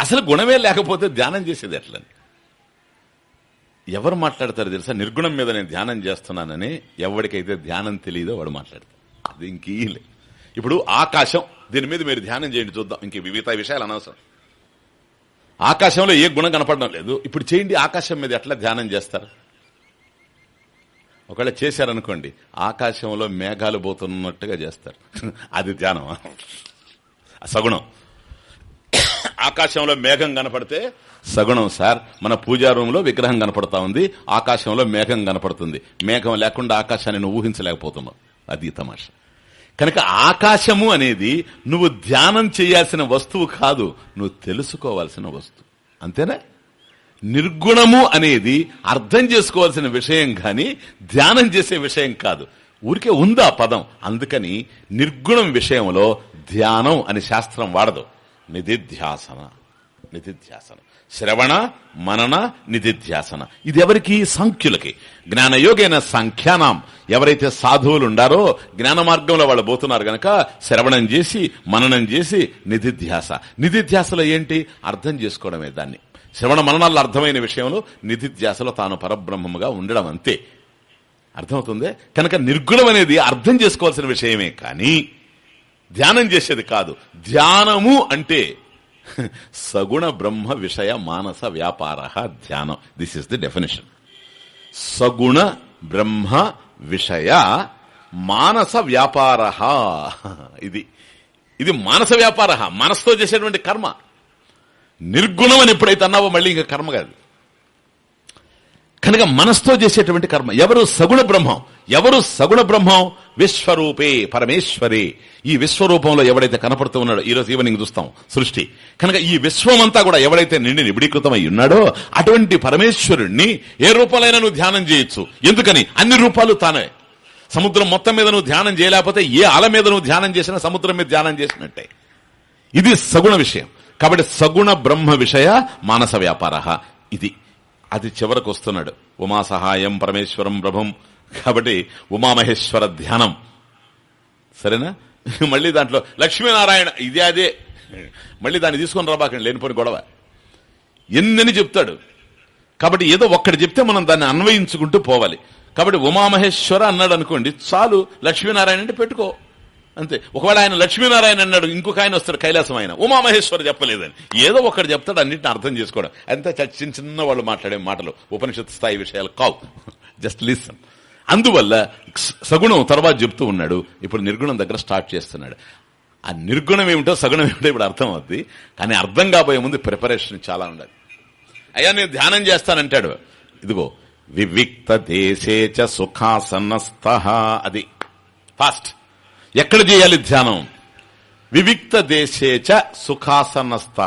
అసలు గుణమే లేకపోతే ధ్యానం చేసేది ఎట్లా ఎవరు మాట్లాడతారు తెలుసా? నిర్గుణం మీద నేను ధ్యానం చేస్తున్నానని ఎవరికైతే ధ్యానం తెలియదో వాడు మాట్లాడతారు అది ఇంకీలే ఇప్పుడు ఆకాశం దీని మీద మీరు ధ్యానం చేయండి చూద్దాం. ఇంక వివిధ విషయాలు అనవసరం. ఆకాశంలో ఏ గుణం కనపడడం లేదు. ఇప్పుడు చేయండి ఆకాశం మీద ఎట్లా ధ్యానం చేస్తారు? ఒకవేళ చేశారనుకోండి ఆకాశంలో మేఘాలు పోతున్నట్టుగా చేస్తారు. అది ధ్యానం సగుణం. ఆకాశంలో మేఘం కనపడితే సగుణం సార్ మన పూజా రూమ్లో విగ్రహం కనపడతా ఉంది ఆకాశంలో మేఘం కనపడుతుంది. మేఘం లేకుండా ఆకాశాన్ని నువ్వు ఊహించలేకపోతున్నావు. అది తమాష. కనుక ఆకాశము అనేది నువ్వు ధ్యానం చేయాల్సిన వస్తువు కాదు నువ్వు తెలుసుకోవాల్సిన వస్తువు. అంతేనా? నిర్గుణము అనేది అర్థం చేసుకోవాల్సిన విషయం కానీ ధ్యానం చేసే విషయం కాదు. ఊరికే ఉందా పదం? అందుకని నిర్గుణం విషయంలో ధ్యానం అని శాస్త్రం వాడదు. నిధిధ్యాసన. నిధిధ్యాసన. శ్రవణ మనన నిధిధ్యాసన. ఇది ఎవరికి? సంఖ్యులకి. జ్ఞానయోగైన సంఖ్యానాం. ఎవరైతే సాధువులు ఉండారో జ్ఞాన మార్గంలో వాళ్ళు పోతున్నారు గనక శ్రవణం చేసి మననం చేసి నిధిధ్యాస. నిధిధ్యాసలో ఏంటి? అర్థం చేసుకోవడమే దాన్ని. శ్రవణ మననాలు అర్థమైన విషయంలో నిధిధ్యాసలో తాను పరబ్రహ్మముగా ఉండడం అంతే. అర్థమవుతుంది? కనుక నిర్గుణం అనేది అర్థం చేసుకోవాల్సిన విషయమే కానీ ధ్యానం చేసేది కాదు. ధ్యానము అంటే సగుణ బ్రహ్మ విషయ మానస వ్యాపార ధ్యానం. దిస్ ఇస్ ది డెఫినేషన్ సగుణ బ్రహ్మ విషయ మానస వ్యాపార. ఇది ఇది మానస వ్యాపార. మనసుతో చేసేటువంటి కర్మ. నిర్గుణం అని ఎప్పుడైతే అన్నావో మళ్ళీ ఇంకా కర్మ కాదు. కనుక మనస్తో చేసేటువంటి కర్మ. ఎవరు సగుణ బ్రహ్మం? ఎవరు సగుణ బ్రహ్మం? విశ్వరూపే పరమేశ్వరే. ఈ విశ్వరూపంలో ఎవడైతే కనపడుతూ ఉన్నాడో ఈ రోజు ఈవెనింగ్ చూస్తాం సృష్టి. కనుక ఈ విశ్వమంతా కూడా ఎవడైతే నిండి నిబిడీకృతమై ఉన్నాడో అటువంటి పరమేశ్వరుణ్ణి ఏ రూపాలైనా నువ్వు ధ్యానం చేయొచ్చు. ఎందుకని? అన్ని రూపాలు తానే. సముద్రం మొత్తం మీద నువ్వు ధ్యానం చేయలేకపోతే ఏ అల మీద నువ్వు ధ్యానం చేసినా సముద్రం మీద ధ్యానం చేసినట్టే. ఇది సగుణ విషయం. కాబట్టి సగుణ బ్రహ్మ విషయ మానస వ్యాపార ఇది అది చివరకు వస్తున్నాడు. ఉమా సహాయం పరమేశ్వరం ప్రభం. కాబట్టి ఉమామహేశ్వర ధ్యానం. సరేనా? మళ్ళీ దాంట్లో లక్ష్మీనారాయణ ఇదే అదే. మళ్ళీ దాన్ని తీసుకొని రాబాకండి లేనిపోని గొడవ. ఎన్నని చెప్తాడు. కాబట్టి ఏదో ఒక్కటి చెప్తే మనం దాన్ని అన్వయించుకుంటూ పోవాలి. కాబట్టి ఉమామహేశ్వర అన్నాడు అనుకోండి చాలు లక్ష్మీనారాయణ అంటే పెట్టుకో. అంతే. ఒకవేళ ఆయన లక్ష్మీనారాయణ అన్నాడు ఇంకొక ఆయన వస్తాడు కైలాసం ఆయన ఉమామహేశ్వరు చెప్పలేదని ఏదో ఒకటి చెప్తాడు అన్నింటిని అర్థం చేసుకోవడం. అంతే చిన్న చిన్న వాళ్ళు మాట్లాడే మాటలు. ఉపనిషత్ స్థాయి విషయాలు కావు. జస్ట్ లిసన్ అందువల్ల సగుణం తర్వాత చెప్తూ ఉన్నాడు. ఇప్పుడు నిర్గుణం దగ్గర స్టార్ట్ చేస్తున్నాడు. ఆ నిర్గుణం ఏమిటో సగుణం ఏమిటో ఇప్పుడు అర్థం అవుద్ది. కానీ అర్థం కాబోయే ముందు ప్రిపరేషన్ చాలా ఉండాలి. అయ్యా నేను ధ్యానం చేస్తానంటాడు. ఇదిగో వివిక్త దేశేచ సుఖాసనస్థ అది. ఫాస్ట్ ఎక్కడ చేయాలి ధ్యానం? వివిక్త దేశేచ సుఖాసనస్థ.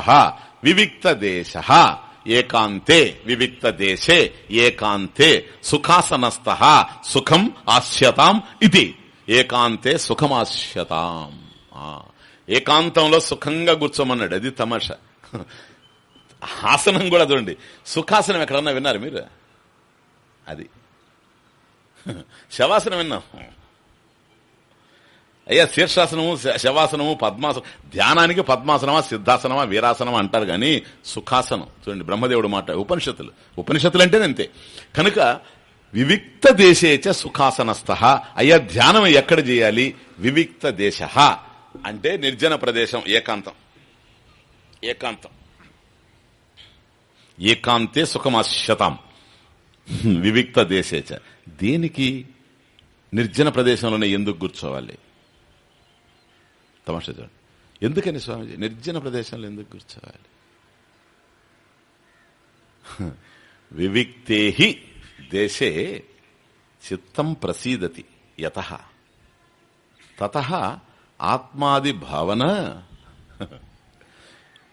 వివిక్త దేశ. ఏకాంతే వివిక్త దేశే ఏకాంతే సుఖాసనస్థ. సుఖం ఆస్యతాం ఇది. ఏకాంతే సుఖమాస్యతాం ఏకాంతంలో సుఖంగా కూర్చోమన్నాడు. అది తమాష. ఆసనం కూడా చూడండి. సుఖాసనం ఎక్కడన్నా విన్నారు మీరు? అది. శవాసనం విన్నాం. అయ్యా శీర్షాసనము శవాసనము పద్మాసనం ధ్యానానికి పద్మాసనమా సిద్ధాసనమా వీరాసనమా అంటారు కానీ సుఖాసనం. చూడండి బ్రహ్మదేవుడు మాట ఉపనిషత్తులు. ఉపనిషత్తులు అంటేనే అంతే. కనుక వివిక్త దేశేచ సుఖాసనస్థ. అయ్యా ధ్యానం ఎక్కడ చేయాలి? వివిక్త దేశ. అంటే నిర్జన ప్రదేశం ఏకాంతం. ఏకాంతం. ఏకాంతే సుఖమాశ్యతాం వివిక్త దేశేచ. దేనికి? నిర్జన ప్రదేశంలోనే ఎందుకు కూర్చోవాలి? తమాషా చూడండి ఎందుకని స్వామిజీ? నిర్జన ప్రదేశంలో ఎందుకు కూర్చోవాలి? వివిక్తే దేశే చిత్తం ప్రసీదతి యత. తత ఆత్మాది భావన.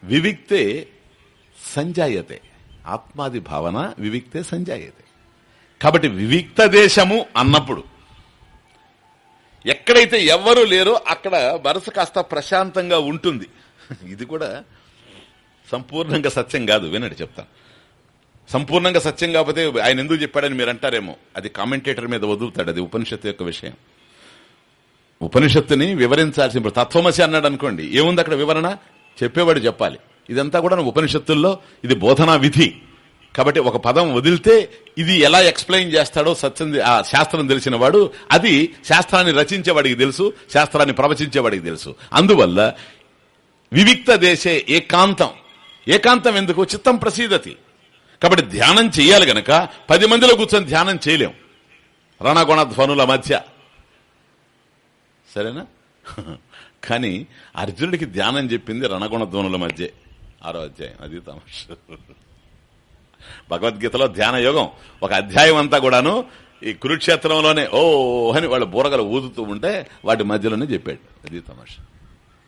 వివిక్తే సంజాయతే. ఆత్మాది భావన వివిక్తే సంజాయతే. కాబట్టి వివిక్త దేశము అన్నప్పుడు ఎక్కడైతే ఎవ్వరూ లేరో అక్కడ మనసు కాస్త ప్రశాంతంగా ఉంటుంది. ఇది కూడా సంపూర్ణంగా సత్యం కాదు. వినండి చెప్తాను. సంపూర్ణంగా సత్యం కాకపోతే ఆయన ఎందుకు చెప్పాడని మీరు అంటారేమో. అది కామెంటేటర్ మీద వదులుతాడు. అది ఉపనిషత్తు యొక్క విషయం. ఉపనిషత్తుని వివరించాల్సిన తత్వమసి అన్నాడు అనుకోండి. ఏముంది అక్కడ వివరణ? చెప్పేవాడు చెప్పాలి. ఇదంతా కూడా ఉపనిషత్తుల్లో ఇది బోధనా విధి. కాబట్టి ఒక పదం వదిలితే ఇది ఎలా ఎక్స్ప్లెయిన్ చేస్తాడో సత్యం ఆ శాస్త్రం తెలిసిన వాడు అది శాస్త్రాన్ని రచించేవాడికి తెలుసు శాస్త్రాన్ని ప్రవచించేవాడికి తెలుసు. అందువల్ల వివిక్త దేశే ఏకాంతం. ఏకాంతం ఎందుకు? చిత్తం ప్రసీదతి. కాబట్టి ధ్యానం చేయాలి గనక పది మందిలో కూర్చొని ధ్యానం చేయలేం. రణగుణ ధ్వనుల మధ్య. సరేనా? కానీ అర్జునుడికి ధ్యానం చెప్పింది రణగుణ ధ్వనుల మధ్య. ఆరో అధ్యాయం. అది తమాష. భగవద్గీతలో ధ్యాన యోగం. ఒక అధ్యాయం అంతా కూడాను ఈ కురుక్షేత్రంలోనే ఓ అని వాళ్ళ బూరగలు ఊదుతూ ఉంటే వాటి మధ్యలోనే చెప్పాడు. అది తమాష.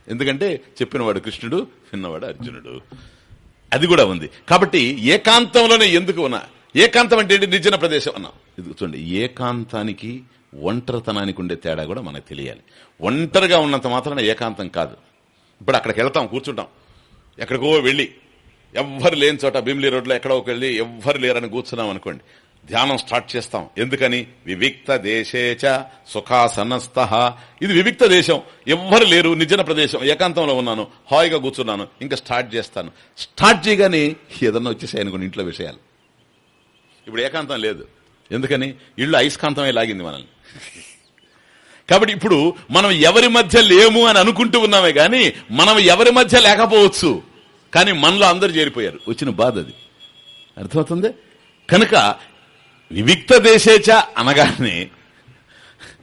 ఎందుకంటే చెప్పినవాడు కృష్ణుడు విన్నవాడు అర్జునుడు. అది కూడా ఉంది. కాబట్టి ఏకాంతంలోనే ఎందుకు ఉన్నా? ఏకాంతం అంటే ఏంటి? నిర్జన ప్రదేశం అన్నాం. ఇది చూడండి ఏకాంతానికి ఒంటరితనానికి ఉండే తేడా కూడా మనకు తెలియాలి. ఒంటరిగా ఉన్నంత మాత్రాన ఏకాంతం కాదు. ఇప్పుడు అక్కడికి వెళ్తాం కూర్చుంటాం. ఎక్కడికో వెళ్ళి ఎవ్వరు లేని చోట భీమిలీ రోడ్లో ఎక్కడో వెళ్ళి ఎవ్వరు లేరని కూర్చున్నాం అనుకోండి. ధ్యానం స్టార్ట్ చేస్తాం. ఎందుకని? వివిక్త దేశేచ సుఖాసనస్థ. ఇది వివిక్త దేశం. ఎవ్వరు లేరు నిజన ప్రదేశం. ఏకాంతంలో ఉన్నాను హాయిగా కూర్చున్నాను ఇంకా స్టార్ట్ చేస్తాను. స్టార్ట్ చేయగానే ఏదన్నా వచ్చేసాయి అనుకోండి ఇంట్లో విషయాలు. ఇప్పుడు ఏకాంతం లేదు. ఎందుకని? ఇళ్ళు అయస్కాంతమే లాగింది మనల్ని. కాబట్టి ఇప్పుడు మనం ఎవరి మధ్య లేము అని అనుకుంటూ ఉన్నామే గాని మనం ఎవరి మధ్య లేకపోవచ్చు. కానీ మనలో అందరు చేరిపోయారు. వచ్చిన బాధ అది. అర్థమవుతుంది? కనుక వివిక్త దేశేచ అనగానే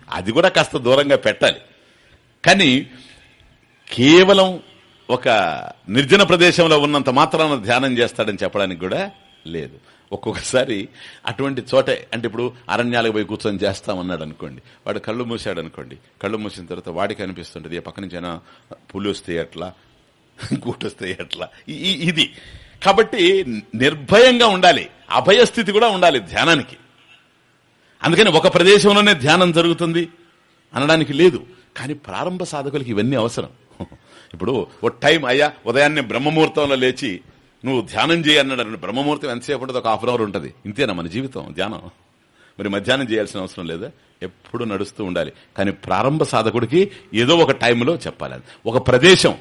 అది కూడా కాస్త దూరంగా పెట్టాలి. కానీ కేవలం ఒక నిర్జన ప్రదేశంలో ఉన్నంత మాత్రాన ధ్యానం చేస్తాడని చెప్పడానికి కూడా లేదు. ఒక్కొక్కసారి అటువంటి చోటే అంటే ఇప్పుడు అరణ్యాలకు పోయి కూర్చొని చేస్తామన్నాడు అనుకోండి వాడు కళ్ళు మూసాడు అనుకోండి కళ్ళు మూసిన తర్వాత వాడికి అనిపిస్తుంటుంది ఏ పక్క నుంచి అయినా పులి వస్తే ఎట్లా? కూటొస్తే ఎట్లా? ఇది. కాబట్టి నిర్భయంగా ఉండాలి. అభయస్థితి కూడా ఉండాలి ధ్యానానికి. అందుకని ఒక ప్రదేశంలోనే ధ్యానం జరుగుతుంది అనడానికి లేదు. కానీ ప్రారంభ సాధకులకి ఇవన్నీ అవసరం. ఇప్పుడు ఓ టైం అయ్యా ఉదయాన్నే బ్రహ్మముహూర్తంలో లేచి నువ్వు ధ్యానం చేయన్నాడు బ్రహ్మముహూర్తం ఎంతసేపు ఉంటుంది ఒక హాఫ్ అన్ అవర్ ఉంటుంది. ఇంతేనా మన జీవితం? ధ్యానం. మరి మధ్యాహ్నం చేయాల్సిన అవసరం లేదా? ఎప్పుడు నడుస్తూ ఉండాలి. కానీ ప్రారంభ సాధకుడికి ఏదో ఒక టైంలో చెప్పాలి ఒక ప్రదేశం.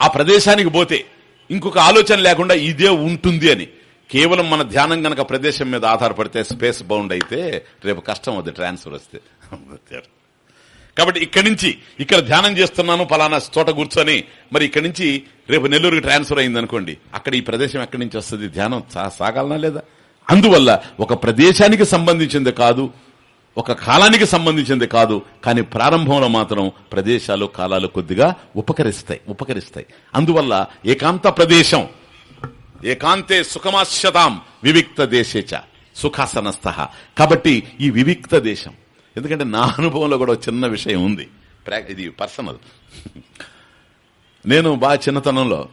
ఆ ప్రదేశానికి పోతే ఇంకొక ఆలోచన లేకుండా ఇదే ఉంటుంది అని. కేవలం మన ధ్యానం గనక ప్రదేశం మీద ఆధారపడితే స్పేస్ బౌండ్ అయితే రేపు కష్టం అవుతుంది ట్రాన్స్ఫర్ వస్తే. కాబట్టి ఇక్కడి నుంచి ఇక్కడ ధ్యానం చేస్తున్నాను పలానా చోట కూర్చొని మరి ఇక్కడి నుంచి రేపు నెల్లూరుకి ట్రాన్స్ఫర్ అయింది అనుకోండి అక్కడ ఈ ప్రదేశం ఎక్కడి నుంచి వస్తుంది? ధ్యానం సాగాలనా లేదా? అందువల్ల ఒక ప్రదేశానికి సంబంధించింది కాదు ఒక కాలానికి సంబంధించింది కాదు కానీ ప్రారంభంలో మాత్రం ప్రదేశాలు కాలాలు కొద్దిగా ఉపకరిస్తాయి ఉపకరిస్తాయి. అందువల్ల ఏకాంత ప్రదేశం ఏకాంతే సుఖమాశ్యతాం వివిక్త దేశేచ సుఖాసనస్థ. కాబట్టి ఈ వివిక్త దేశం ఎందుకంటే నా అనుభవంలో కూడా చిన్న విషయం ఉంది. ఇది పర్సనల్. నేను బాగా చిన్నతనంలో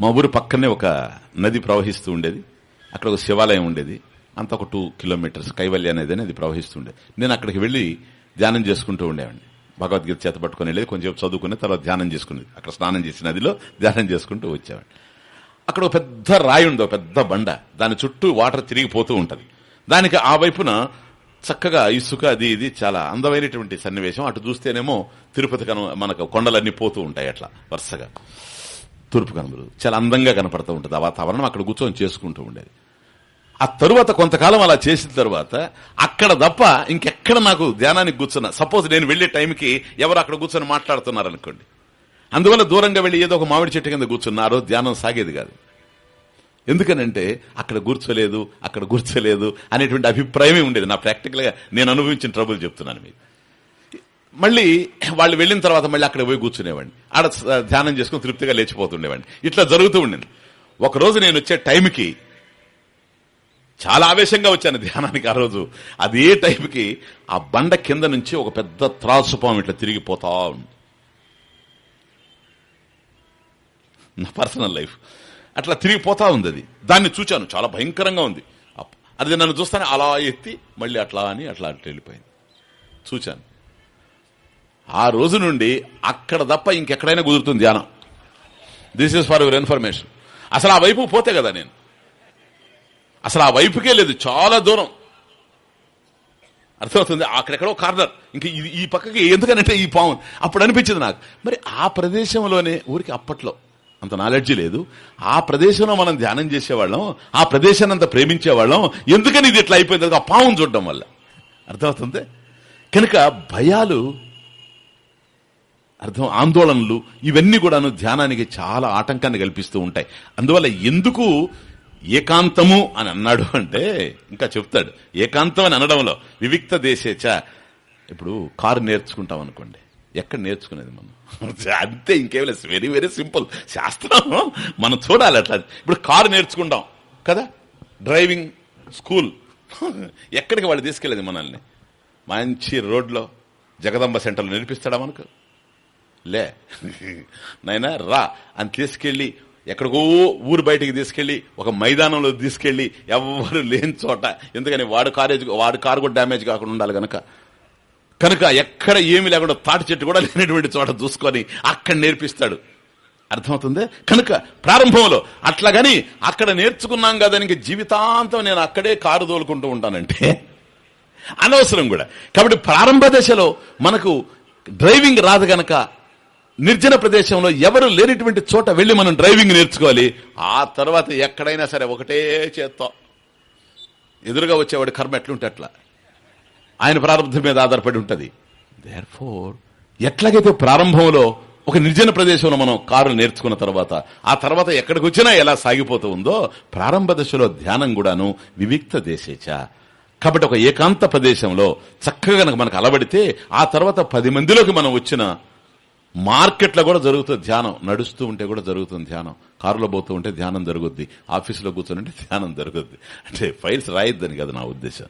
మా ఊరు పక్కనే ఒక నది ప్రవహిస్తూ ఉండేది. అక్కడ ఒక శివాలయం ఉండేది. అంత ఒక టూ కిలోమీటర్స్. కైవల్య అనేది అనేది ప్రవహిస్తుండే. నేను అక్కడికి వెళ్ళి ధ్యానం చేసుకుంటూ ఉండేవాడిని. భగవద్గీత చేత పట్టుకుని వెళ్ళేది కొంచెం చదువుకుని తర్వాత ధ్యానం చేసుకునేది అక్కడ స్నానం చేసి నదిలో ధ్యానం చేసుకుంటూ వచ్చేవాడిని. అక్కడ ఒక పెద్ద రాయి ఉంది పెద్ద బండ. దాని చుట్టూ వాటర్ తిరిగిపోతూ ఉంటుంది. దానికి ఆ వైపున చక్కగా ఇసుక అది ఇది చాలా అందమైనటువంటి సన్నివేశం. అటు చూస్తేనేమో తిరుపతి కను మనకు కొండలన్నీ పోతూ ఉంటాయి అట్లా వరుసగా. తూర్పు కనుమలు చాలా అందంగా కనపడుతూ ఉంటుంది ఆ వాతావరణం. అక్కడ కూర్చొని చేసుకుంటూ ఉండేది. ఆ తరువాత కొంతకాలం అలా చేసిన తర్వాత అక్కడ తప్ప ఇంకెక్కడ నాకు ధ్యానానికి కూర్చున్నా సపోజ్ నేను వెళ్ళే టైంకి ఎవరు అక్కడ కూర్చొని మాట్లాడుతున్నారు అనుకోండి అందువల్ల దూరంగా వెళ్ళి ఏదో ఒక మామిడి చెట్టు కింద కూర్చున్నారు ధ్యానం సాగేది కాదు. ఎందుకనంటే అక్కడ కూర్చోలేదు అక్కడ కూర్చోలేదు అనేటువంటి అభిప్రాయమే ఉండేది. నా ప్రాక్టికల్గా నేను అనుభవించిన ట్రబుల్ చెప్తున్నాను మీకు. మళ్ళీ వాళ్ళు వెళ్ళిన తర్వాత మళ్ళీ అక్కడ పోయి కూర్చునేవాడిని. ఆడ ధ్యానం చేసుకుని తృప్తిగా లేచిపోతుండేవాడిని. ఇట్లా జరుగుతూ ఉండింది. ఒకరోజు నేను వచ్చే టైంకి చాలా ఆవేశంగా వచ్చాను ధ్యానానికి ఆ రోజు. అదే టైంకి ఆ బండ కింద నుంచి ఒక పెద్ద త్రాసుపాం ఇట్లా తిరిగిపోతా ఉంది. నా పర్సనల్ లైఫ్. అట్లా తిరిగిపోతా ఉంది అది. దాన్ని చూచాను. చాలా భయంకరంగా ఉంది. అప్- అది నన్ను చూస్తాను అలా ఎత్తి మళ్ళీ అట్లా అని అట్లా అట్లా వెళ్ళిపోయింది. చూచాను. ఆ రోజు నుండి అక్కడ తప్ప ఇంకెక్కడైనా కుదురుతుంది ధ్యానం. This is for your information అసలు ఆ వైపు పోతే కదా నేను. అసలు ఆ వైపుకే లేదు చాలా దూరం. అర్థమవుతుంది? అక్కడెక్కడో కార్నర్. ఇంకా ఇది ఈ పక్కకి ఎందుకనంటే ఈ పాము. అప్పుడు అనిపించింది నాకు. మరి ఆ ప్రదేశంలోనే ఊరికి అప్పట్లో అంత నాలెడ్జి లేదు. ఆ ప్రదేశంలో మనం ధ్యానం చేసేవాళ్ళం ఆ ప్రదేశాన్ని అంత ప్రేమించేవాళ్ళం. ఎందుకని ఇది ఇట్లా అయిపోయింది? ఆ పావును చూడడం వల్ల. అర్థమవుతుంది? కనుక భయాలు అర్థం ఆందోళనలు ఇవన్నీ కూడాను ధ్యానానికి చాలా ఆటంకాన్ని కల్పిస్తూ ఉంటాయి. అందువల్ల ఎందుకు ఏకాంతము అని అన్నాడు అంటే ఇంకా చెప్తాడు. ఏకాంతం అని అనడంలో వివిక్త దేశేచ. ఇప్పుడు కారు నేర్చుకుంటాం అనుకోండి. ఎక్కడ నేర్చుకునేది మనం? అంతే ఇంకేం లేదు. Very very simple. శాస్త్రం మనం చూడాలి అట్లా. ఇప్పుడు కారు నేర్చుకుంటాం. కదా? Driving school. ఎక్కడికి వాళ్ళు తీసుకెళ్ళేది మనల్ని? మంచి రోడ్లో జగదంబ సెంటర్లో నేర్పిస్తాడా మనకు? లే. నైనా రా. అని తీసుకెళ్ళి ఎక్కడికో ఊరు బయటికి తీసుకెళ్ళి ఒక మైదానంలో తీసుకెళ్ళి ఎవ్వరు లేని చోట. ఎందుకని వాడు కారేజ్ వాడు కారు కూడా డ్యామేజ్ కాకుండా ఉండాలి కనుక కనుక ఎక్కడ ఏమి లేకుండా తాటి చెట్టు కూడా లేనటువంటి చోట చూసుకొని అక్కడ నేర్పిస్తాడు. అర్థమవుతుంది? కనుక ప్రారంభంలో అట్లాగని అక్కడ నేర్చుకున్నాం కదా ఇంక జీవితాంతం నేను అక్కడే కారు తోలుకుంటూ ఉంటానంటే అనవసరం కూడా. కాబట్టి ప్రారంభ దశలో మనకు డ్రైవింగ్ రాదు గనక నిర్జన ప్రదేశంలో ఎవరు లేనిటువంటి చోట వెళ్ళి మనం డ్రైవింగ్ నేర్చుకోవాలి? ఆ తర్వాత ఎక్కడైనా సరే ఒకటే చేత్తో. ఎదురుగా వచ్చేవాడు కర్మ ఎట్లుంటే అట్లా. ఆయన ప్రారంభం మీద ఆధారపడి ఉంటుంది. దేర్ ఫోర్ ఎట్లాగైతే ప్రారంభంలో ఒక నిర్జన ప్రదేశంలో మనం కారు నేర్చుకున్న తర్వాత ఆ తర్వాత ఎక్కడికి వచ్చినా ఎలా సాగిపోతూ ఉందో ప్రారంభ దశలో ధ్యానం కూడాను వివిక్త దేశేచ. కాబట్టి ఒక ఏకాంత ప్రదేశంలో చక్కగా మనకు అలవడితే ఆ తర్వాత పది మందిలోకి మనం వచ్చిన మార్కెట్లో కూడా జరుగుతుంది ధ్యానం. నడుస్తూ ఉంటే కూడా జరుగుతుంది ధ్యానం. కారులో పోతూ ఉంటే ధ్యానం జరుగుద్ది. ఆఫీసులో కూర్చొని ఉంటే ధ్యానం జరుగుద్ది. అంటే ఫైల్స్ రాయొద్దని కదా నా ఉద్దేశం.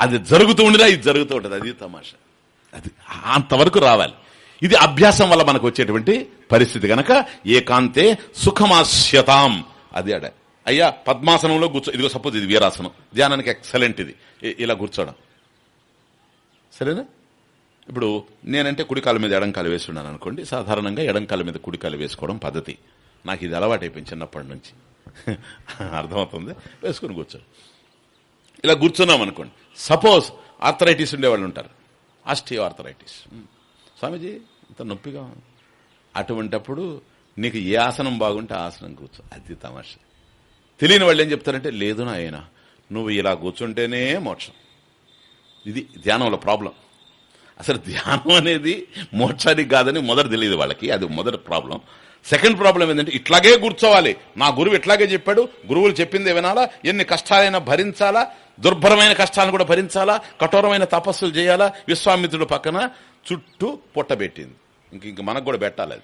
అది జరుగుతూ ఉండినా ఇది జరుగుతూ ఉంటుంది. అది తమాషా. అది అంతవరకు రావాలి. ఇది అభ్యాసం వల్ల మనకు వచ్చేటువంటి పరిస్థితి గనక ఏకాంతే సుఖమాస్యతాం అది అడ అయ్యా పద్మాసనంలో కూర్చో. ఇదిగో సపోజ్ ఇది వీరాసనం. ధ్యానానికి ఎక్సలెంట్ ఇది. ఇలా కూర్చోవడం. సరేనా? ఇప్పుడు నేనంటే కుడికాల మీద ఎడంకాలు వేసుకున్నాను అనుకోండి సాధారణంగా ఎడంకాల మీద కుడికాలు వేసుకోవడం పద్ధతి. నాకు ఇది అలవాటైపోయింది చిన్నప్పటి నుంచి. అర్థమవుతుంది? వేసుకుని కూర్చో. ఇలా కూర్చున్నాం అనుకోండి. సపోజ్ ఆర్థరైటిస్ ఉండేవాళ్ళు ఉంటారు. ఆస్టియో ఆర్థరైటిస్ స్వామీజీ ఇంత నొప్పిగా అటువంటప్పుడు నీకు ఏ ఆసనం బాగుంటే ఆసనం కూర్చో. అది తమాష. తెలియని వాళ్ళు ఏం చెప్తారంటే లేదు నాయన నువ్వు ఇలా కూర్చుంటేనే మోక్షం. ఇది ధ్యానంలో ప్రాబ్లం. అసలు ధ్యానం అనేది మోక్షానికి కాదని మొదట తెలియదు వాళ్ళకి అది మొదటి ప్రాబ్లం. సెకండ్ ప్రాబ్లం ఏంటంటే ఇట్లాగే కూర్చోవాలి. నా గురువు ఇట్లాగే చెప్పాడు గురువులు చెప్పిందే వినాలా ఎన్ని కష్టాలైనా భరించాలా దుర్భరమైన కష్టాలను కూడా భరించాలా కఠోరమైన తపస్సులు చేయాలా విశ్వామిత్రుడు పక్కన చుట్టూ పొట్టబెట్టింది ఇంక ఇంక మనకు కూడా పెట్టాలి అది.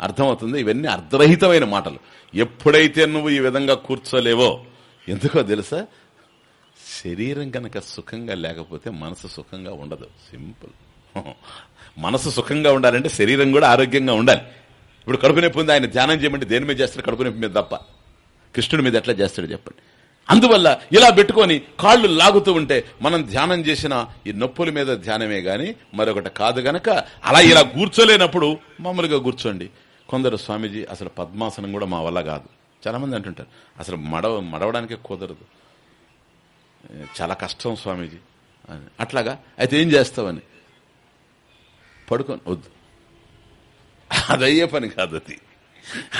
అర్థమవుతుంది? ఇవన్నీ అర్ధరహితమైన మాటలు. ఎప్పుడైతే నువ్వు ఈ విధంగా కూర్చోలేవో ఎందుకో తెలుసా? శరీరం కనుక సుఖంగా లేకపోతే మనసు సుఖంగా ఉండదు. సింపుల్. మనసు సుఖంగా ఉండాలంటే శరీరం కూడా ఆరోగ్యంగా ఉండాలి. ఇప్పుడు కడుపు నొప్పి ఉంది ఆయన ధ్యానం చేయమంటే దేని మీద చేస్తాడు? కడుపు నొప్పి మీద తప్ప. కృష్ణుడి మీద ఎట్లా చేస్తాడు చెప్పండి. అందువల్ల ఇలా పెట్టుకొని కాళ్ళు లాగుతూ ఉంటే మనం ధ్యానం చేసిన ఈ నొప్పుల మీద ధ్యానమే గాని మరొకటి కాదు గనక అలా ఇలా కూర్చోలేనప్పుడు మామూలుగా కూర్చోండి. కొందరు స్వామీజీ అసలు పద్మాసనం కూడా మా వల్ల కాదు. చాలా మంది అంటుంటారు అసలు మడవ మడవడానికే కుదరదు. చాలా కష్టం స్వామీజీ. అని అట్లాగా అయితే ఏం చేస్తావని? పడుకొని వద్దు. అది అయ్యే పని కాదు అది.